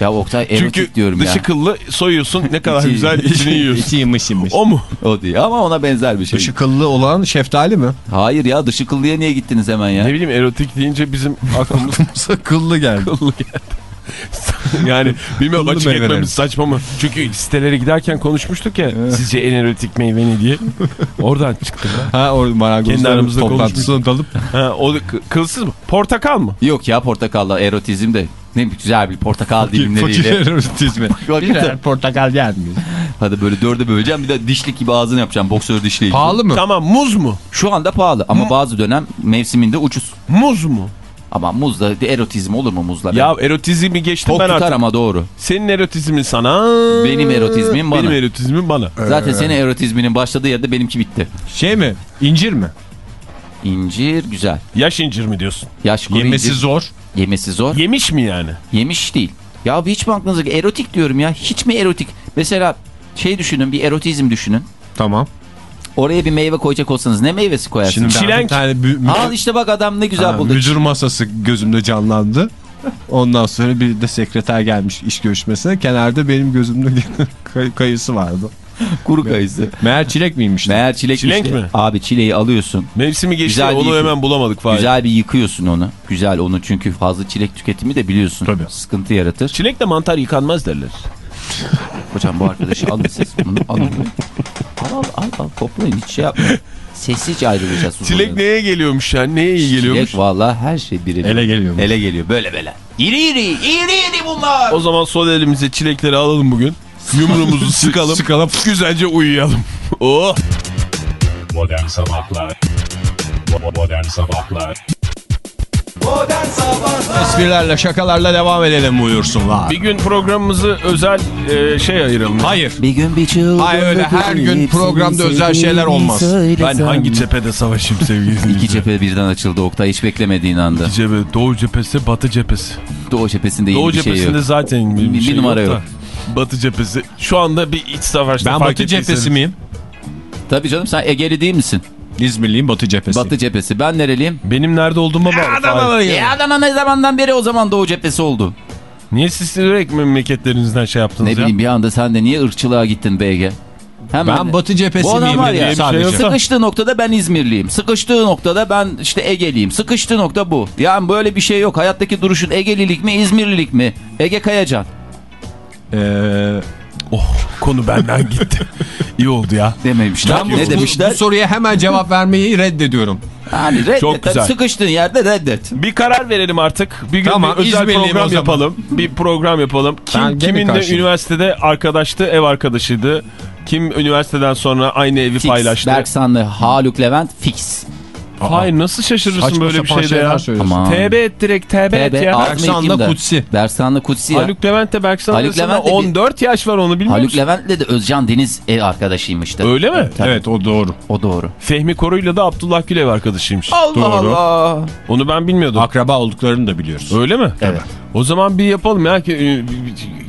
Ya Oktay erotik Çünkü diyorum dışı ya. kıllı soyuyorsun ne kadar <laughs> İçi- güzel içini <laughs> yiyorsun. İçi yımış yımış. O mu? O değil ama ona benzer bir şey. Dışı kıllı olan şeftali mi? Hayır ya dışı kıllıya niye gittiniz hemen ya? Ne bileyim erotik deyince bizim <laughs> aklımız kıllı geldi. kıllı geldi. <laughs> yani bilmiyorum Kıllı açık etmemiz saçma mı? Çünkü sitelere giderken konuşmuştuk ya sizce en erotik meyve ne diye. Oradan çıktı. Ha o Kendi marangozların aramızda toplantısına dalıp Ha, o kılsız mı? Portakal mı? Yok ya portakalla erotizm de ne güzel bir portakal fakir dilimleriyle. erotizmi. <laughs> Birer portakal yer miyiz? Hadi böyle dörde böleceğim bir de dişlik gibi ağzını yapacağım boksör dişliği. Pahalı mı? Tamam muz mu? Şu anda pahalı ama bazı dönem mevsiminde ucuz. Muz mu? Ama muzda de erotizm olur mu muzla? Ya erotizmi geçtim Tok ben artık. ama doğru. Senin erotizmin sana. Benim erotizmim bana. Benim erotizmim bana. Zaten senin erotizminin başladığı yerde benimki bitti. Şey mi? İncir mi? İncir güzel. Yaş incir mi diyorsun? Yaş kuru Yemesi incir. zor. Yemesi zor. Yemiş mi yani? Yemiş değil. Ya hiç mi aklınıza erotik diyorum ya. Hiç mi erotik? Mesela şey düşünün bir erotizm düşünün. Tamam. Oraya bir meyve koyacak olsanız ne meyvesi koyarsınız? Şimdi Çilenk. tane Al işte bak adam ne güzel Ha, buldu. müdür masası gözümde canlandı. Ondan sonra bir de sekreter gelmiş iş görüşmesine. Kenarda benim gözümde <laughs> kay- kayısı vardı. Kuru kayısı. Meğer çilek miymiş? Meğer çilek Çilek işte. mi? Abi çileği alıyorsun. Mevsimi geçti Güzel onu hemen bulamadık falan. Güzel bir yıkıyorsun onu. Güzel onu çünkü fazla çilek tüketimi de biliyorsun. Tabii. Sıkıntı yaratır. Çilekle mantar yıkanmaz derler. Hocam bu arkadaşı alın siz. Bunu alın. Al al al al toplayın hiç şey yapmayın. Sessizce ayrılacağız. Çilek neye geliyormuş yani? Neye iyi geliyormuş? Çilek valla her şey birine. Ele geliyor? Ele geliyor böyle böyle. İri iri iri iri bunlar. O zaman sol elimize çilekleri alalım bugün. Yumruğumuzu <laughs> sıkalım. Sıkalım. Güzelce uyuyalım. Oh. Modern Sabahlar Modern Sabahlar Esprilerle şakalarla devam edelim buyursunlar. Bir gün programımızı özel e, şey ayıralım. Hayır. Bir gün bir çılgın. Hayır, öyle her gün programda özel şeyler olmaz. Ben hangi cephede savaşayım sevgili İki cephe birden açıldı Oktay hiç beklemediğin anda. İki cephe. Doğu cephesi, batı cephesi. Doğu cephesinde yeni Doğu bir şey cephesinde yok. zaten bir, Bir şey numara yok. yok. Batı cephesi. Şu anda bir iç savaşta Ben Batı cephesi miyim? Tabii canım sen Egeli değil misin? İzmirliyim Batı cephesi. Batı cephesi. Ben nereliyim? Benim nerede olduğuma bağlı. Fahir. E Adana ne zamandan beri o zaman Doğu cephesi oldu? Niye siz direkt memleketlerinizden şey yaptınız Ne ya? bileyim bir anda sen de niye ırkçılığa gittin BG? Hemen Ben Batı cephesi Bu miyim var ya, sadece. bir şey. Sıkıştığı noktada ben İzmirliyim. Sıkıştığı noktada ben işte Egeliyim. Sıkıştığı nokta bu. Yani böyle bir şey yok. Hayattaki duruşun Egelilik mi İzmirlilik mi? Ege Kayacan. Ee, Oh konu benden gitti. İyi oldu ya. Dememişler. Ben bu, ne demişler? bu soruya hemen cevap vermeyi reddediyorum. Yani reddet. Çok güzel. Sıkıştığın yerde reddet. Bir karar verelim artık. Bir gün Tamam, bir özel program yapalım. Bir program yapalım. Kim Ben kiminle karşıyım. üniversitede arkadaştı, ev arkadaşıydı. Kim üniversiteden sonra aynı evi Fix. paylaştı. Berksanlı Haluk Levent fix. Hayır nasıl şaşırırsın Saçma böyle bir şeyde ya? Aman. TB et direkt TB et TB ya. ağzına Berksan'la. Kutsi. Berksan'la Kutsi ya. Haluk Levent de Berksan Haluk Levent de bir- 14 yaş var onu bilmiyor Haluk musun? Levent'le de Özcan Deniz ev arkadaşıymıştı. Öyle mi? Tabii. Evet o doğru. O doğru. Fehmi Koru'yla da Abdullah Gül ev arkadaşıymış. Allah Doğru. Allah. Onu ben bilmiyordum. Akraba olduklarını da biliyoruz. Öyle mi? Evet. O zaman bir yapalım ya. ki, e,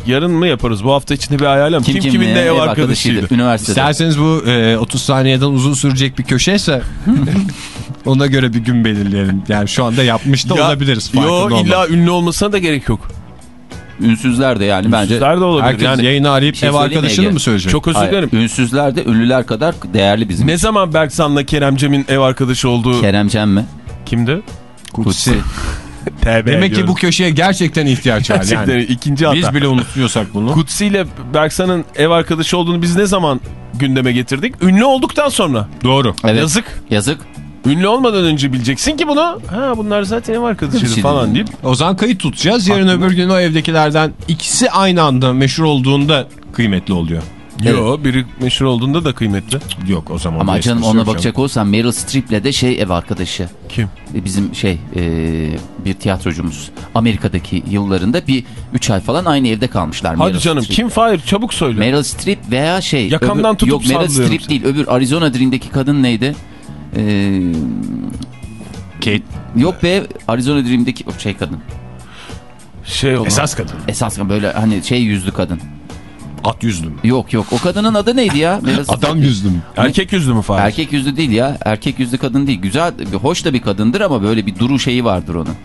Yarın mı yaparız? Bu hafta içinde bir ayarlayalım. Kim, Kim, kimin kiminle de ev arkadaşıydı? Üniversitede. İsterseniz bu e, 30 saniyeden uzun sürecek bir köşeyse <laughs> ona göre bir gün belirleyelim. Yani şu anda yapmış da Ya- olabiliriz. Yo illa olmadan. ünlü olmasına da gerek yok. Ünsüzler de yani bence. Ünsüzler de olabilir. Herkes yani yayını arayıp şey ev arkadaşını Ege? mı söyleyecek? çok özür dilerim. ünsüzler de ünlüler kadar değerli bizim. Ne zaman Berksan'la Kerem Cem'in ev arkadaşı olduğu Keremcem mi? kimdi? Kutsi. TB <laughs> Demek ki bu köşeye gerçekten ihtiyaç var. Gerçekten Yani. ikinci hata. Biz bile unutuyorsak bunu. Kutsi ile Berksan'ın ev arkadaşı olduğunu biz ne zaman gündeme getirdik? Ünlü olduktan sonra. Doğru. Evet. Yazık. Yazık. Ünlü olmadan önce bileceksin ki bunu. Ha bunlar zaten ev arkadaşıydı şey falan deyip. O zaman kayıt tutacağız. Yarın öbür gün o evdekilerden ikisi aynı anda meşhur olduğunda kıymetli oluyor. Yo biri meşhur olduğunda da kıymetli. Yok o zaman. Ama canım ona yok bakacak olsan Meryl Streep'le de şey ev arkadaşı. Kim? E, Bizim şey e, bir tiyatrocumuz. Amerika'daki yıllarında bir 3 ay falan aynı evde kalmışlar. Hadi Meryl canım kim Fahir çabuk söyle. Meryl Streep veya şey. Yakamdan tutup Yok Meryl Streep seni. değil öbür Arizona Dream'deki kadın neydi? Ee, Kate yok be Arizona Dream'deki o şey kadın. Şey olan. esas kadın. Esas böyle hani şey yüzlü kadın. At yüzlü mü? Yok yok o kadının adı neydi ya? <laughs> Adam yüzlü mü? Erkek yüzlü mü Fahir? Erkek yüzlü değil ya. Erkek yüzlü kadın değil. Güzel, hoş da bir kadındır ama böyle bir duru şeyi vardır onun.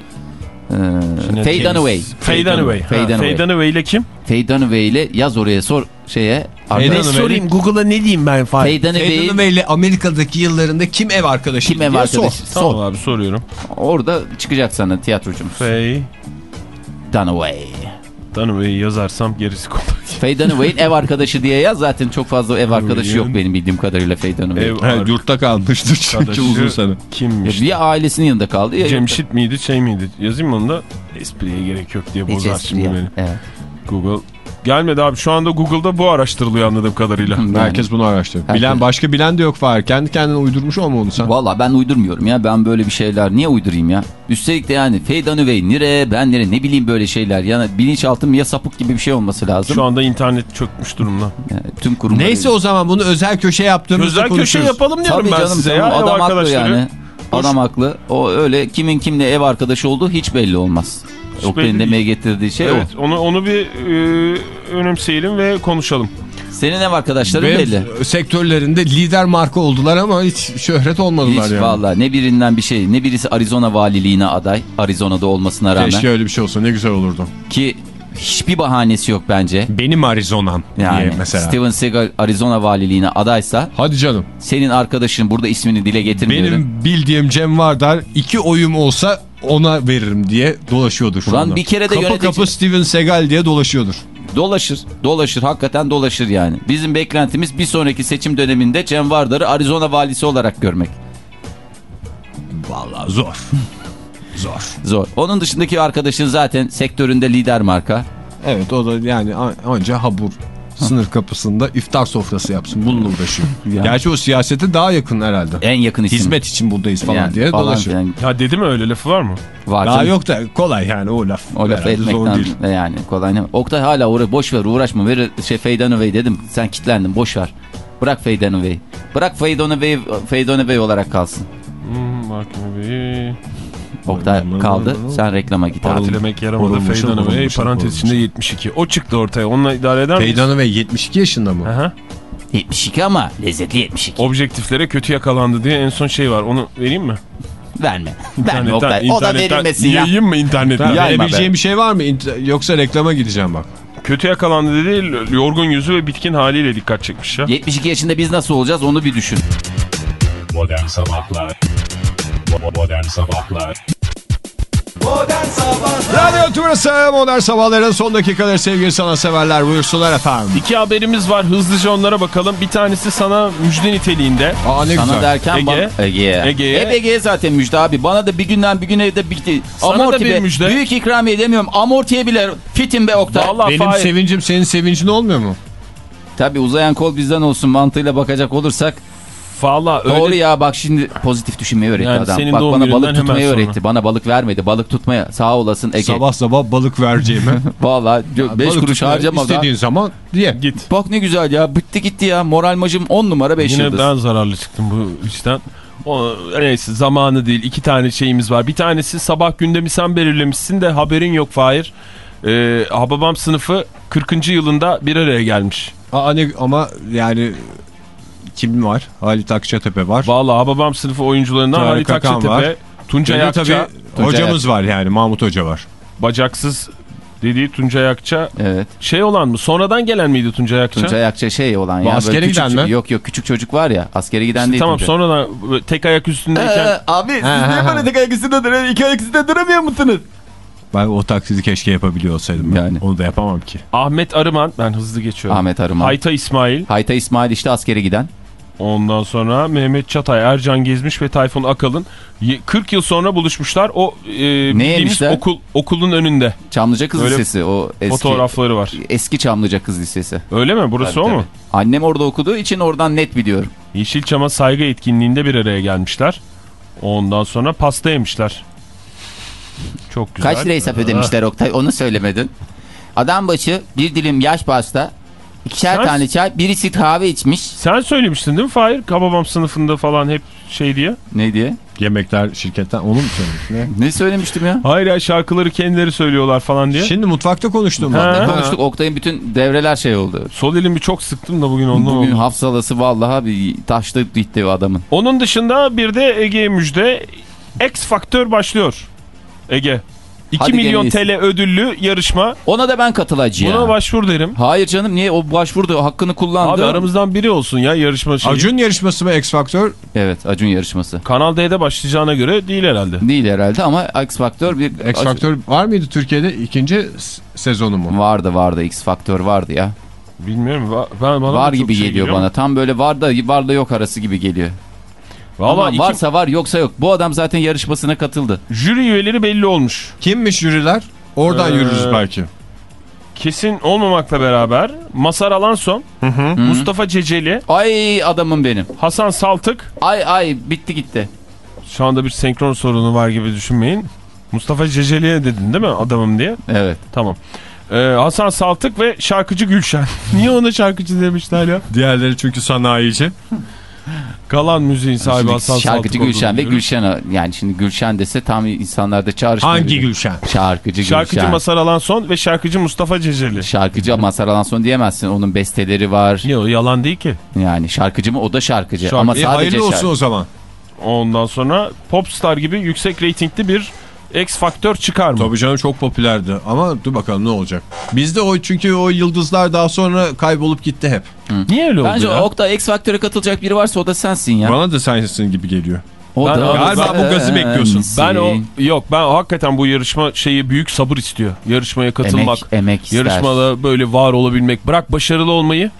Ee, Faye Dunaway. Faye Dunaway. Faye Dunaway. Faye Dunaway ile kim? Faye Dunaway ile yaz oraya sor şeye. Arkadaş- Dunaway. Google'a ne diyeyim ben Fahir? Faye Dunaway ile Amerika'daki yıllarında kim ev arkadaşı kim ev arkadaşı? sor. Tamam abi soruyorum. Orada çıkacak sana tiyatrocumuz. Faye Dunaway. Dunaway'i yazarsam gerisi kolay. Faye Dunaway'in ev arkadaşı diye yaz. Zaten çok fazla ev arkadaşı yok benim bildiğim kadarıyla Faye Dunaway. Ev Evet, yurtta kalmıştır çünkü uzun sene. Kimmiş? Ya ailesinin yanında kaldı ya. Cemşit miydi şey miydi? Yazayım mı onu da? Espriye gerek yok diye bozar şimdi ya. beni. Evet. Google. Gelmedi abi şu anda Google'da bu araştırılıyor anladığım kadarıyla. Yani. Herkes bunu araştırıyor. Herkes. Bilen başka bilen de yok Fahir. Kendi kendine uydurmuş olma onu sen. Valla ben uydurmuyorum ya. Ben böyle bir şeyler niye uydurayım ya? Üstelik de yani Faye Dunaway nere ben nere ne bileyim böyle şeyler. Yani bilinçaltım ya sapık gibi bir şey olması lazım. Şu anda internet çökmüş durumda. Yani tüm kurumlar. Neyse o zaman bunu özel köşe yaptığımızda Özel köşe konuşuruz. yapalım diyorum Tabii ben canım, size canım, ya. Adam haklı yani. Adam haklı. O öyle kimin kimle ev arkadaşı olduğu hiç belli olmaz. Oktay'ın demeye getirdiği şey Evet onu onu bir e, önemseyelim ve konuşalım. o. Senin ev arkadaşların Ve belli. sektörlerinde lider marka oldular ama hiç şöhret olmadılar Hiç yani. valla ne birinden bir şey ne birisi Arizona valiliğine aday Arizona'da olmasına rağmen Keşke öyle bir şey olsa ne güzel olurdu. ki hiçbir bahanesi yok bence. Benim Arizona'm Yani diye mesela. Steven Seagal Arizona valiliğine adaysa Hadi canım. senin arkadaşın burada ismini dile getirmiyorum. Benim bildiğim Cem Vardar iki oyum olsa ona veririm diye dolaşıyordur şu Ulan anda. bir kere de kapı yönetici- kapı Steven Seagal diye dolaşıyordur. Dolaşır. Dolaşır. Hakikaten dolaşır yani. Bizim beklentimiz bir sonraki seçim döneminde Cem Vardar'ı Arizona valisi olarak görmek. Vallahi zor. <laughs> zor. Zor. Onun dışındaki arkadaşın zaten sektöründe lider marka. Evet o da yani an- anca habur sınır kapısında iftar sofrası yapsın. Bununla uğraşıyor. <laughs> Ya. Gerçi o siyasete daha yakın herhalde. En yakın isim. Hizmet için buradayız falan Yani diye falan dolaşıyor. filan Ya dedi mi öyle lafı var mı? var Daha canım. yok da kolay yani o laf. O lafı Herhalde zor değil. etmekten yani kolay ne? Oktay hala uğra boş ver uğraşma. Ver şey Dunaway dedim. Sen kitlendin boş ver. Bırak Dunaway. Bırak Faye Dunaway olarak kalsın. Hmm, bak bir Oktay kaldı. Sen reklama git abi. partilemek yaramadı. Feydan vurulmuşum, parantez içinde 72. O çıktı ortaya. Onunla idare eder miyiz? Feydan ve 72 yaşında mı? Aha. 72 ama lezzetli 72. Objektiflere kötü yakalandı diye en son şey var. Onu vereyim mi? Verme. <laughs> Verme Oktay. O da internetten verilmesin ya. Yayayım mı internetten? Yayma Verebileceğim bir şey var mı? Yoksa reklama gideceğim bak. Kötü yakalandı dedi. Yorgun yüzü ve bitkin haliyle dikkat çekmiş ya. 72 yaşında biz nasıl olacağız onu bir düşün. Modern Sabahlar Modern Sabahlar Modern Sabahlar Radyo Tümrüt'ü Modern Sabahların son dakikaları sevgili sanatseverler buyursunlar efendim. İki haberimiz var hızlıca onlara bakalım. Bir tanesi sana müjde niteliğinde. Aa ne Sana güzel. derken Ege. bana- Ege'ye. Ege'ye. Hep Ege'ye zaten müjde abi. Bana da bir günden bir güne de bitti. Sana da bir be. müjde. Büyük ikramiye demiyorum. Amortiye bile fitim be Oktay. Vallahi Benim Fahir, sevincim senin sevincin olmuyor mu? Tabii uzayan kol bizden olsun mantığıyla bakacak olursak. Vallahi öyle Doğru ya bak şimdi pozitif düşünmeyi öğretti Yani adam. senin Bak bana balık tutmayı sonra. öğretti. Bana balık vermedi. Balık tutmaya sağ olasın Ege. Sabah sabah balık vereceğime. <laughs> Vallahi 5 Balık kuruş harcamadan. İstediğin zaman diye. git. Bak ne güzel ya. Bitti gitti ya. Moral macım 10 numara 5 Yine yıldız. ben zararlı çıktım bu işten. O, neyse zamanı değil. İki tane şeyimiz var. Bir tanesi sabah gündemi sen belirlemişsin de haberin yok Fahir. Ee, Hababam sınıfı 40. yılında bir araya gelmiş. Aa, ne, ama yani kim var? Halit Akçatepe var. Vallahi Hababam sınıfı oyuncularından Tarık Halit Akan Akçatepe, var. Tuncay Akça, tabii hocamız var yani Mahmut Hoca var. bacaksız dediği Tuncay Akça. Evet. Şey olan mı? Sonradan gelen miydi Tuncay Akça? Tuncay Akça şey olan ya. askere giden mi? Yok yok küçük çocuk var ya. Askere giden İşte değil. tamam Tuncay. sonradan tek ayak üstündeyken Ee, abi siz niye böyle tek ayak üstünde duruyorsunuz? İki ayak üstünde duramıyor musunuz? Ben o taklidi keşke yapabiliyor olsaydım. Yani. Yani. Onu da yapamam ki. Ahmet Arıman ben hızlı geçiyorum. Ahmet Arıman. Hayta İsmail. Hayta İsmail işte askere giden. Ondan sonra Mehmet Çatay, Ercan Gezmiş ve Tayfun Akalın ye- 40 yıl sonra buluşmuşlar. O e, bildiğimiz okul okulun önünde Çamlıca Kız Öyle Lisesi o eski. fotoğrafları var. Eski Çamlıca Kız Lisesi. Öyle mi? Burası Tabii, o mu? tabii. Annem orada okuduğu için oradan net biliyorum. Yeşilçam'a saygı etkinliğinde bir araya gelmişler. Ondan sonra pasta yemişler. Çok güzel. Kaç lira hesap ödemişler <laughs> Oktay onu söylemedin. Adam başı bir dilim yaş pasta, ikişer Sen- tane çay, birisi kahve içmiş. Sen söylemiştin değil mi Fahir? Kababam sınıfında falan hep şey diye. Ne diye? Yemekler şirketten onu mu söylemiş? Ne? Ne söylemiştim ya? Hayır ya şarkıları kendileri söylüyorlar falan diye. Şimdi mutfakta konuştum Ha. Konuştuk Oktay'ın bütün devreler şey oldu. Sol elimi çok sıktım da bugün ondan Bugün oldu. hafsalası vallahi bir taştı gitti o adamın. Onun dışında bir de Ege müjde X Faktör başlıyor. Ege. 2 Hadi milyon TL ödüllü yarışma. Ona da ben katılacağım. Buna başvur derim. Hayır canım niye o başvurdu hakkını kullandı. Abi aramızdan biri olsun ya yarışma şeyi. Acun yarışması mı X Factor? Evet Acun yarışması. Kanal D'de başlayacağına göre değil herhalde. Değil herhalde ama X Factor bir X Factor var mıydı Türkiye'de ikinci sezonu mu? vardı vardı X Factor vardı ya. Bilmiyorum. va- Ben, bana var gibi şey geliyor geliyor. bana. Tam böyle var da var da yok arası gibi geliyor. Valla Ama iki- varsa var yoksa yok. Bu adam zaten yarışmasına katıldı. jüri üyeleri belli olmuş. Kimmiş jüriler? Oradan Ee, yürürüz belki. Kesin olmamakla beraber Masar Alanson, Mustafa Ceceli, Ay adamım benim. Hasan Saltık. Ay ay bitti gitti. Şu anda bir senkron sorunu var gibi düşünmeyin. Mustafa Ceceli'ye dedin değil mi adamım diye? Evet. Tamam. Ee, Hasan Saltık ve şarkıcı Gülşen. <laughs> Niye ona şarkıcı demişler ya? Diğerleri çünkü sanayici. Kalan müziğin sahibi Şimdi Hasan şarkıcı Gülşen ve. Gülşen yani şimdi Gülşen dese tam insanlarda çağrışmıyor. Hangi Gülşen? Şarkıcı Gülşen. Şarkıcı Masar Alanson ve şarkıcı Mustafa Ceceli. Şarkıcı Mazhar Alanson diyemezsin. Onun besteleri var. Yok yalan değil ki. Yani şarkıcı mı? O da şarkıcı. Şarkı- Ama E, sadece hayırlı olsun şarkı. o zaman. Ondan sonra Popstar gibi yüksek reytingli bir X Faktör çıkar mı? Tabii canım çok popülerdi ama dur bakalım ne olacak. Bizde o çünkü o yıldızlar daha sonra kaybolup gitti hep. Niye öyle oldu Bence ya? Oktay X Faktör'e katılacak biri varsa o da sensin ya. Bana da sensin gibi geliyor. O Ben- da Galiba bu gazı bekliyorsun. Ben o yok ben hakikaten bu yarışma şeyi büyük sabır istiyor. Yarışmaya katılmak, emek, emek ister. yarışmada böyle var olabilmek, bırak başarılı olmayı.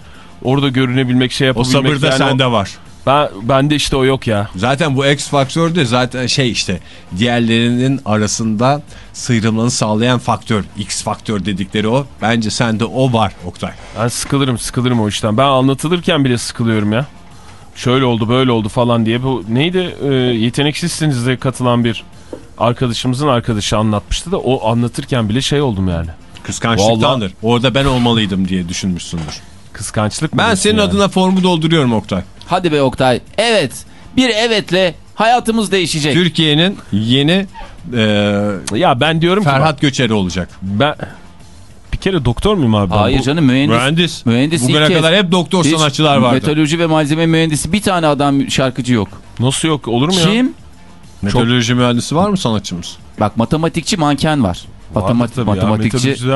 Orada görünebilmek, şey O yapabilmek. sabır da yani o- sende var. Ben, bende işte o yok ya. Zaten bu X faktör de zaten şey işte diğerlerinin arasında sıyrılmanı sağlayan faktör. X faktör dedikleri o. Bence sende o var Oktay. Ben sıkılırım sıkılırım o işten. Ben anlatılırken bile sıkılıyorum ya. Şöyle oldu böyle oldu falan diye. Bu neydi e, yeteneksizsiniz katılan bir arkadaşımızın arkadaşı anlatmıştı da o anlatırken bile şey oldum yani. Kıskançlıktandır. Orada ben olmalıydım diye düşünmüşsündür. Kıskançlık mı Ben senin yani? adına formu dolduruyorum Oktay. Hadi be Oktay. Evet. Bir evetle hayatımız değişecek. Türkiye'nin yeni e, Ya ben diyorum ki Ferhat Göçeri olacak. ben bir kere doktor muyum abi? ben? Hayır Bu- canım mühendis. Mühendis. Mühendis Bugüne kadar hep doktor Hiç sanatçılar vardı. Metalurji ve malzeme mühendisi bir tane adam şarkıcı yok. Nasıl yok olur mu ya? Kim? Meteoroloji mühendisi var mı sanatçımız? Bak matematikçi manken var. Vardır Matematik, matematikçi.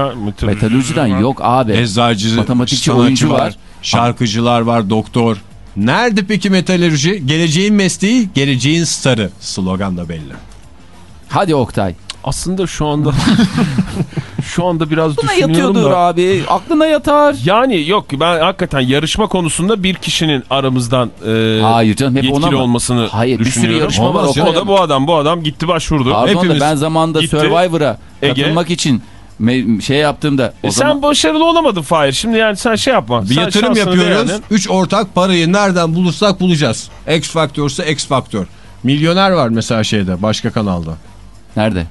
var. yok abi. Eczacı, Matematikçi, sanatçı oyuncu var. Şarkıcılar var, doktor. Nerede peki metalurji? Geleceğin mesleği, geleceğin starı. Slogan da belli. Hadi Oktay. Aslında şu anda <laughs> şu anda biraz Buna düşünüyorum yatıyordur da. abi. Aklına yatar. Yani yok ben hakikaten yarışma konusunda bir kişinin aramızdan e, Hayır canım hep yetkili ona mı? olmasını Hayır bir sürü düşünüyorum. yarışma var. Olmaz O kadar- da bu adam bu adam gitti başvurdu. Pardon da Hepimiz. ben zamanında gitti. Survivor'a Ege. katılmak için şey yaptığımda o E zaman Sen başarılı olamadın Fahir. Şimdi yani sen şey yapma. Bir Sen yatırım yapıyoruz. beğendin. Üç ortak parayı nereden bulursak bulacağız. X faktörse X faktör. Milyoner var mesela şeyde başka kanalda. nerede?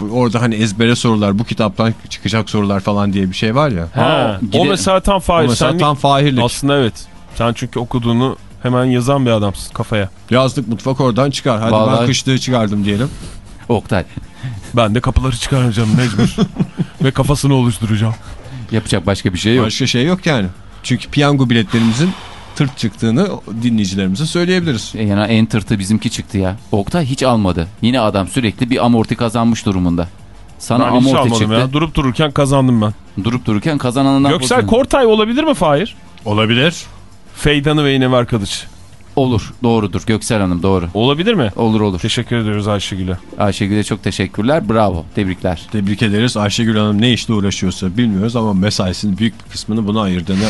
Bu- Orada hani ezbere sorular bu kitaptan çıkacak sorular falan diye bir şey var ya. Ha, o gidelim. mesela tam O Fahir. mesela Sen tam fahirlik. Aslında evet. Sen çünkü okuduğunu hemen yazan bir adamsın kafaya. Yazlık mutfak oradan çıkar. Hadi ben Vallahi- kışlığı çıkardım diyelim. Oktay. Ben de kapıları çıkaracağım mecbur. <laughs> Ve kafasını oluşturacağım. Yapacak başka bir şey yok. Başka şey yok yani. Çünkü piyango biletlerimizin tırt çıktığını dinleyicilerimize söyleyebiliriz. E, Yani en tırtı bizimki çıktı ya. Oktay hiç almadı. Yine adam sürekli bir amorti kazanmış durumunda. Sana ben hiç amorti almadım çıktı. ya. Durup dururken kazandım ben. Durup dururken kazananından Göksel. Kortay olabilir mi Fahir? Olabilir. Feydanı ve yine arkadaş. Olur. Doğrudur. Göksel Hanım doğru. Olabilir mi? Olur olur. Teşekkür ediyoruz Ayşegül'e. Ayşegül'e çok teşekkürler. Bravo. Tebrikler. Tebrik ederiz. Ayşegül Hanım ne işle uğraşıyorsa bilmiyoruz ama mesaisinin büyük bir kısmını buna ayırdığını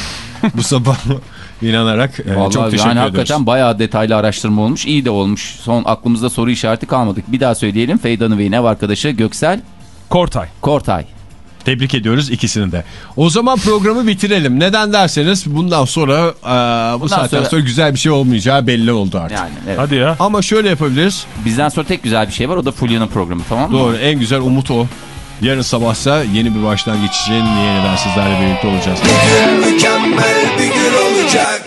bu sabah <laughs> inanarak e, Vallahi çok teşekkür yani ediyoruz. hakikaten bayağı detaylı araştırma olmuş. İyi de olmuş. Son aklımızda soru işareti kalmadık. Bir daha söyleyelim. Feydan'ın ve ev arkadaşı Göksel Kortay. Kortay. Tebrik ediyoruz ikisini de. O zaman programı bitirelim. Neden derseniz bundan sonra e, bu saatten sonra... sonra- güzel bir şey olmayacağı belli oldu artık. Yani evet. Hadi ya. Ama şöyle yapabiliriz. Bizden sonra tek güzel bir şey var. O da Fulya'nın programı tamam mı? Doğru en güzel umut o. Yarın sabahsa yeni bir başlangıç için yeniden sizlerle birlikte olacağız. Mükemmel bir gün olacak